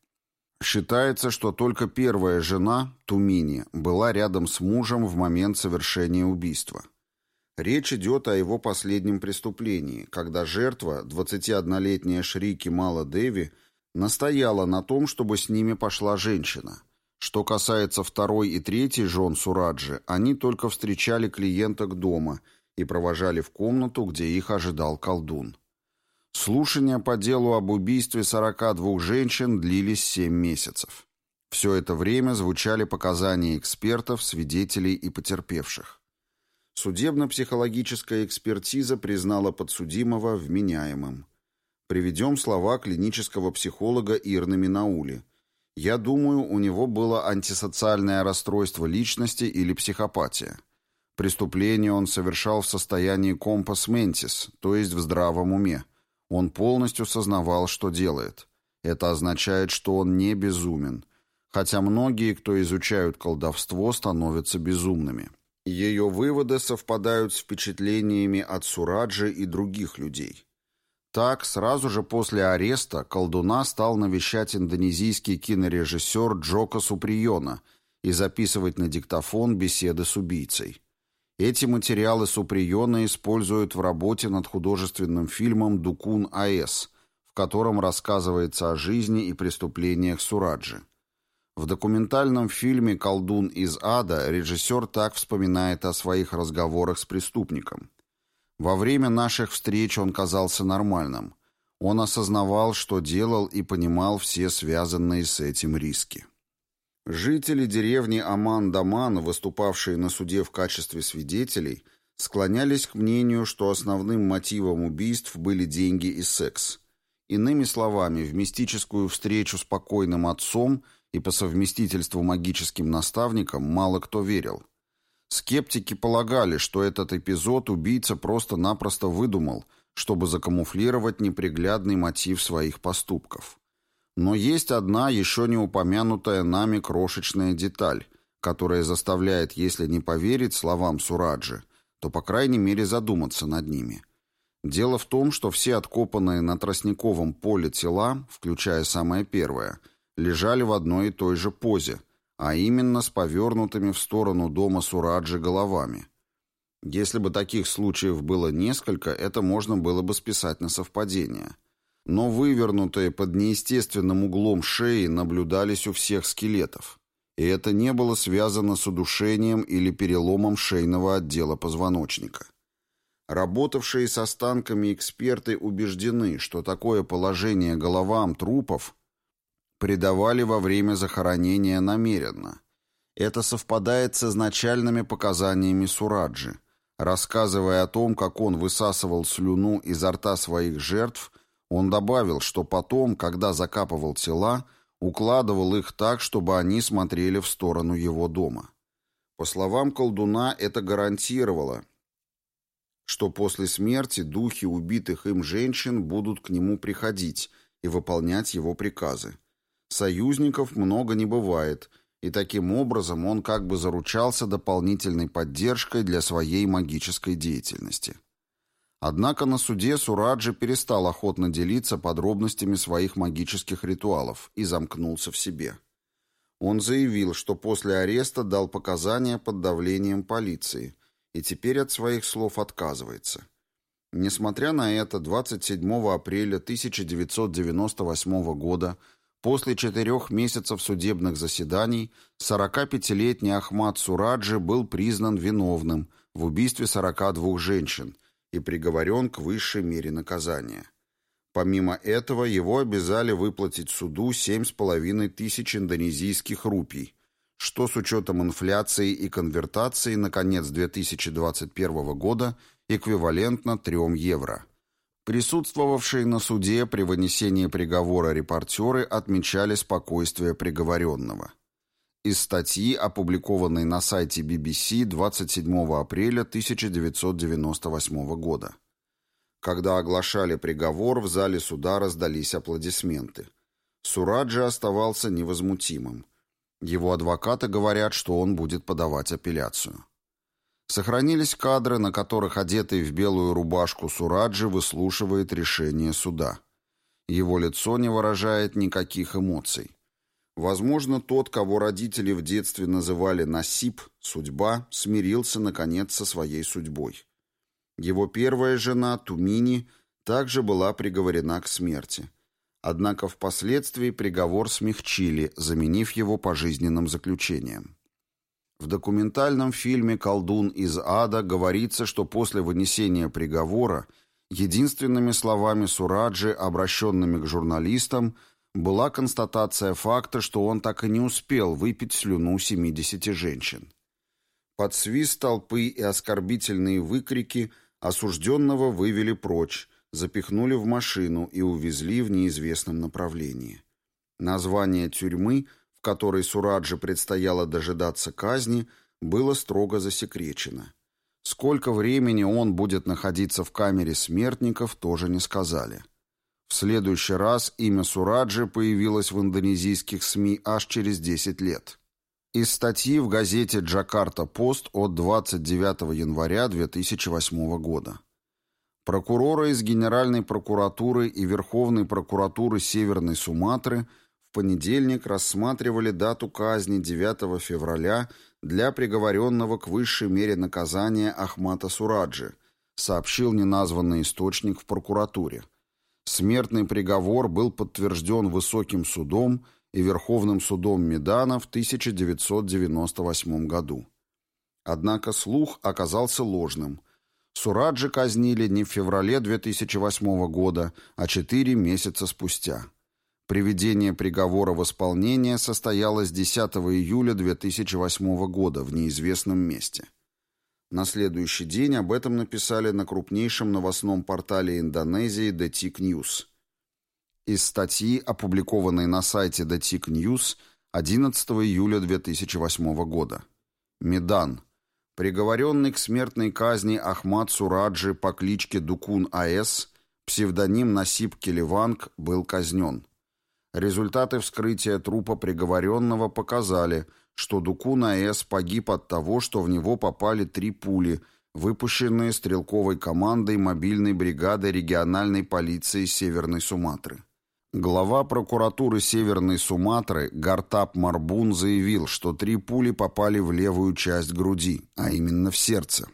Считается, что только первая жена, Тумини, была рядом с мужем в момент совершения убийства. Речь идет о его последнем преступлении, когда жертва, 21-летняя Шрики Мала Деви, настояла на том, чтобы с ними пошла женщина. Что касается второй и третьей жен Сураджи, они только встречали клиенток дома и провожали в комнату, где их ожидал колдун. Слушания по делу об убийстве 42 женщин длились 7 месяцев. Все это время звучали показания экспертов, свидетелей и потерпевших. Судебно-психологическая экспертиза признала подсудимого вменяемым. Приведем слова клинического психолога Ирны Минаули. Я думаю, у него было антисоциальное расстройство личности или психопатия. Преступление он совершал в состоянии компас ментис, то есть в здравом уме. Он полностью сознавал, что делает. Это означает, что он не безумен. Хотя многие, кто изучают колдовство, становятся безумными. Ее выводы совпадают с впечатлениями от Сураджи и других людей. Так, сразу же после ареста колдуна стал навещать индонезийский кинорежиссер Джока Суприона и записывать на диктофон беседы с убийцей. Эти материалы Суприона используют в работе над художественным фильмом «Дукун А.С.», в котором рассказывается о жизни и преступлениях Сураджи. В документальном фильме «Колдун из ада» режиссер так вспоминает о своих разговорах с преступником. Во время наших встреч он казался нормальным. Он осознавал, что делал и понимал все связанные с этим риски. Жители деревни Аман-Даман, выступавшие на суде в качестве свидетелей, склонялись к мнению, что основным мотивом убийств были деньги и секс. Иными словами, в мистическую встречу с покойным отцом – и по совместительству магическим наставником мало кто верил. Скептики полагали, что этот эпизод убийца просто-напросто выдумал, чтобы закамуфлировать неприглядный мотив своих поступков. Но есть одна еще не упомянутая нами крошечная деталь, которая заставляет, если не поверить словам Сураджи, то, по крайней мере, задуматься над ними. Дело в том, что все откопанные на тростниковом поле тела, включая самое первое – лежали в одной и той же позе, а именно с повернутыми в сторону дома Сураджи головами. Если бы таких случаев было несколько, это можно было бы списать на совпадение. Но вывернутые под неестественным углом шеи наблюдались у всех скелетов. И это не было связано с удушением или переломом шейного отдела позвоночника. Работавшие с останками эксперты убеждены, что такое положение головам трупов предавали во время захоронения намеренно. Это совпадает с изначальными показаниями Сураджи. Рассказывая о том, как он высасывал слюну изо рта своих жертв, он добавил, что потом, когда закапывал тела, укладывал их так, чтобы они смотрели в сторону его дома. По словам колдуна, это гарантировало, что после смерти духи убитых им женщин будут к нему приходить и выполнять его приказы. Союзников много не бывает, и таким образом он как бы заручался дополнительной поддержкой для своей магической деятельности. Однако на суде Сураджи перестал охотно делиться подробностями своих магических ритуалов и замкнулся в себе. Он заявил, что после ареста дал показания под давлением полиции и теперь от своих слов отказывается. Несмотря на это, 27 апреля 1998 года – После четырех месяцев судебных заседаний 45-летний Ахмад Сураджи был признан виновным в убийстве 42 женщин и приговорен к высшей мере наказания. Помимо этого, его обязали выплатить суду 7,5 тысяч индонезийских рупий, что с учетом инфляции и конвертации на конец 2021 года эквивалентно 3 евро. Присутствовавшие на суде при вынесении приговора репортеры отмечали спокойствие приговоренного. Из статьи, опубликованной на сайте BBC 27 апреля 1998 года. Когда оглашали приговор, в зале суда раздались аплодисменты. Сураджи оставался невозмутимым. Его адвокаты говорят, что он будет подавать апелляцию. Сохранились кадры, на которых одетый в белую рубашку Сураджи выслушивает решение суда. Его лицо не выражает никаких эмоций. Возможно, тот, кого родители в детстве называли Насип, судьба, смирился, наконец, со своей судьбой. Его первая жена, Тумини, также была приговорена к смерти. Однако впоследствии приговор смягчили, заменив его пожизненным заключением. В документальном фильме «Колдун из ада» говорится, что после вынесения приговора единственными словами Сураджи, обращенными к журналистам, была констатация факта, что он так и не успел выпить слюну 70 женщин. Под свист толпы и оскорбительные выкрики осужденного вывели прочь, запихнули в машину и увезли в неизвестном направлении. Название тюрьмы – которой Сураджи предстояло дожидаться казни, было строго засекречено. Сколько времени он будет находиться в камере смертников, тоже не сказали. В следующий раз имя Сураджи появилось в индонезийских СМИ аж через 10 лет. Из статьи в газете «Джакарта Пост» от 29 января 2008 года. Прокуроры из Генеральной прокуратуры и Верховной прокуратуры Северной Суматры в понедельник рассматривали дату казни 9 февраля для приговоренного к высшей мере наказания Ахмата Сураджи, сообщил неназванный источник в прокуратуре. Смертный приговор был подтвержден Высоким судом и Верховным судом Медана в 1998 году. Однако слух оказался ложным. Сураджи казнили не в феврале 2008 года, а четыре месяца спустя. Приведение приговора в исполнение состоялось 10 июля 2008 года в неизвестном месте. На следующий день об этом написали на крупнейшем новостном портале Индонезии DTIC News. Из статьи, опубликованной на сайте DTIC News 11 июля 2008 года. Медан. Приговоренный к смертной казни Ахмад Сураджи по кличке Дукун А.С., псевдоним Насип Келеванг, был казнен. Результаты вскрытия трупа приговоренного показали, что Дукун А.С. погиб от того, что в него попали три пули, выпущенные стрелковой командой мобильной бригады региональной полиции Северной Суматры. Глава прокуратуры Северной Суматры Гартап Марбун заявил, что три пули попали в левую часть груди, а именно в сердце.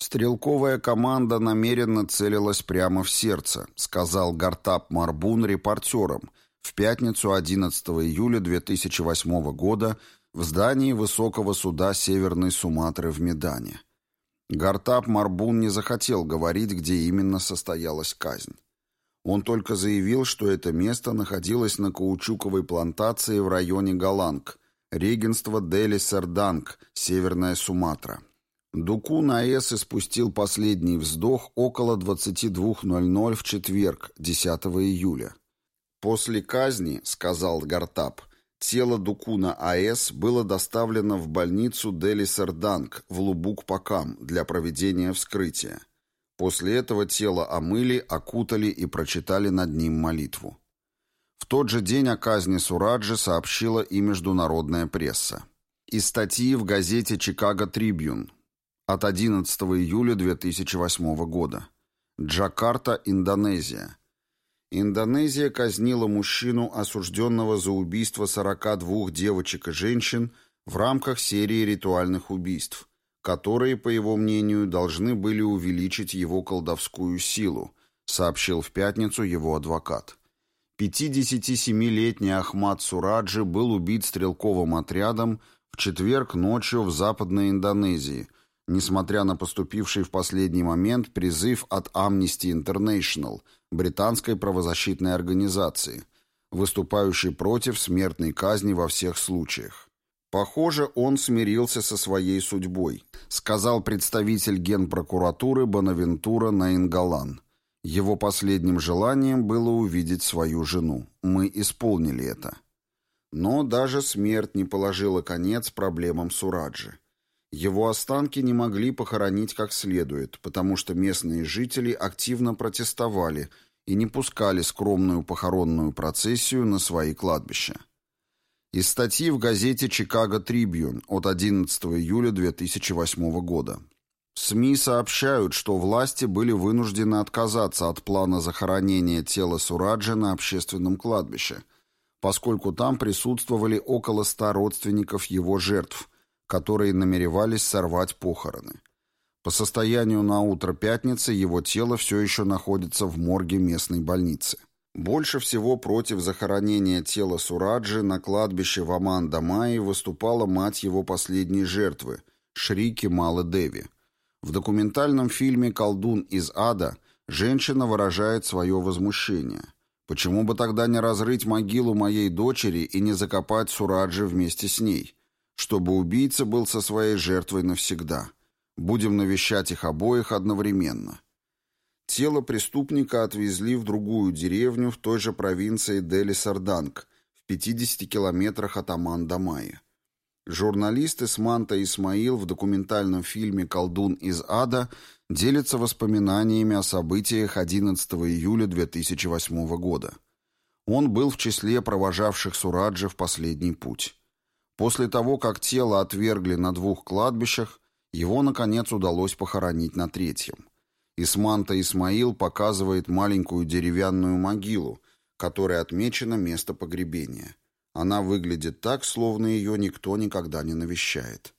«Стрелковая команда намеренно целилась прямо в сердце», сказал Гартап Марбун репортерам в пятницу 11 июля 2008 года в здании Высокого суда Северной Суматры в Медане. Гартап Марбун не захотел говорить, где именно состоялась казнь. Он только заявил, что это место находилось на каучуковой плантации в районе Галанг, регенство Дели-Серданг, Северная Суматра. Дуку Наэс испустил последний вздох около 22.00 в четверг, 10 июля. «После казни, — сказал Гартап, — тело Дукуна А.С. было доставлено в больницу Дели-Серданг в Лубук-Пакам для проведения вскрытия. После этого тело омыли, окутали и прочитали над ним молитву. В тот же день о казни Сураджи сообщила и международная пресса. Из статьи в газете «Чикаго Трибюн» от 11 июля 2008 года. Джакарта, Индонезия. Индонезия казнила мужчину, осужденного за убийство 42 девочек и женщин в рамках серии ритуальных убийств, которые, по его мнению, должны были увеличить его колдовскую силу, сообщил в пятницу его адвокат. 57-летний Ахмад Сураджи был убит стрелковым отрядом в четверг ночью в Западной Индонезии, несмотря на поступивший в последний момент призыв от Amnesty International, британской правозащитной организации, выступающей против смертной казни во всех случаях. Похоже, он смирился со своей судьбой, сказал представитель генпрокуратуры Бонавентура Наингалан. Его последним желанием было увидеть свою жену. Мы исполнили это. Но даже смерть не положила конец проблемам Сураджи. Его останки не могли похоронить как следует, потому что местные жители активно протестовали и не пускали скромную похоронную процессию на свои кладбища. Из статьи в газете «Чикаго Трибьюн» от 11 июля 2008 года. СМИ сообщают, что власти были вынуждены отказаться от плана захоронения тела Сураджа на общественном кладбище, поскольку там присутствовали около ста родственников его жертв, которые намеревались сорвать похороны. По состоянию на утро пятницы его тело все еще находится в морге местной больницы. Больше всего против захоронения тела Сураджи на кладбище в Аманда-Майи выступала мать его последней жертвы, Шрики Малы Деви. В документальном фильме «Колдун из ада» женщина выражает свое возмущение. Почему бы тогда не разрыть могилу моей дочери и не закопать Сураджи вместе с ней? Чтобы убийца был со своей жертвой навсегда. Будем навещать их обоих одновременно. Тело преступника отвезли в другую деревню в той же провинции Дели-Сарданг, в 50 километрах от Аман-Дамайи. Журналист Исманта Исмаил в документальном фильме «Колдун из ада» делится воспоминаниями о событиях 11 июля 2008 года. Он был в числе провожавших Сураджи в последний путь. После того, как тело отвергли на двух кладбищах, его, наконец, удалось похоронить на третьем. Исманта Исмаил показывает маленькую деревянную могилу, которой отмечено место погребения. Она выглядит так, словно ее никто никогда не навещает.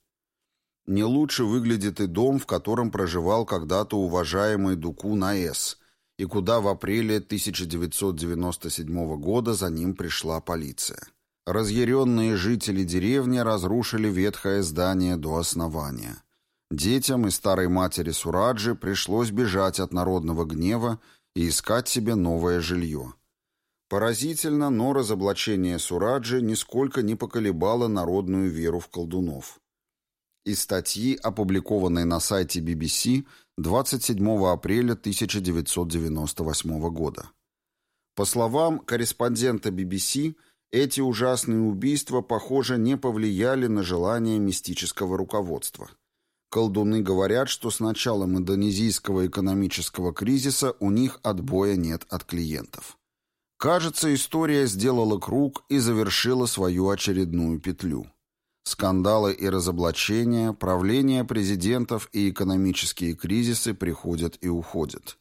Не лучше выглядит и дом, в котором проживал когда-то уважаемый Дуку Наэс, и куда в апреле 1997 года за ним пришла полиция. Разъяренные жители деревни разрушили ветхое здание до основания. Детям и старой матери Сураджи пришлось бежать от народного гнева и искать себе новое жилье. Поразительно, но разоблачение Сураджи нисколько не поколебало народную веру в колдунов. Из статьи, опубликованной на сайте BBC 27 апреля 1998 года. По словам корреспондента BBC, эти ужасные убийства, похоже, не повлияли на желание мистического руководства. Колдуны говорят, что с началом индонезийского экономического кризиса у них отбоя нет от клиентов. Кажется, история сделала круг и завершила свою очередную петлю. Скандалы и разоблачения, правление президентов и экономические кризисы приходят и уходят.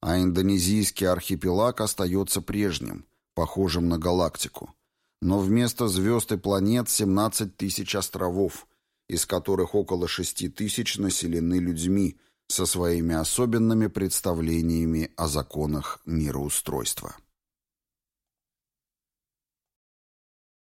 А индонезийский архипелаг остается прежним, похожим на галактику но вместо звезд и планет 17 тысяч островов, из которых около 6 тысяч населены людьми со своими особенными представлениями о законах мироустройства.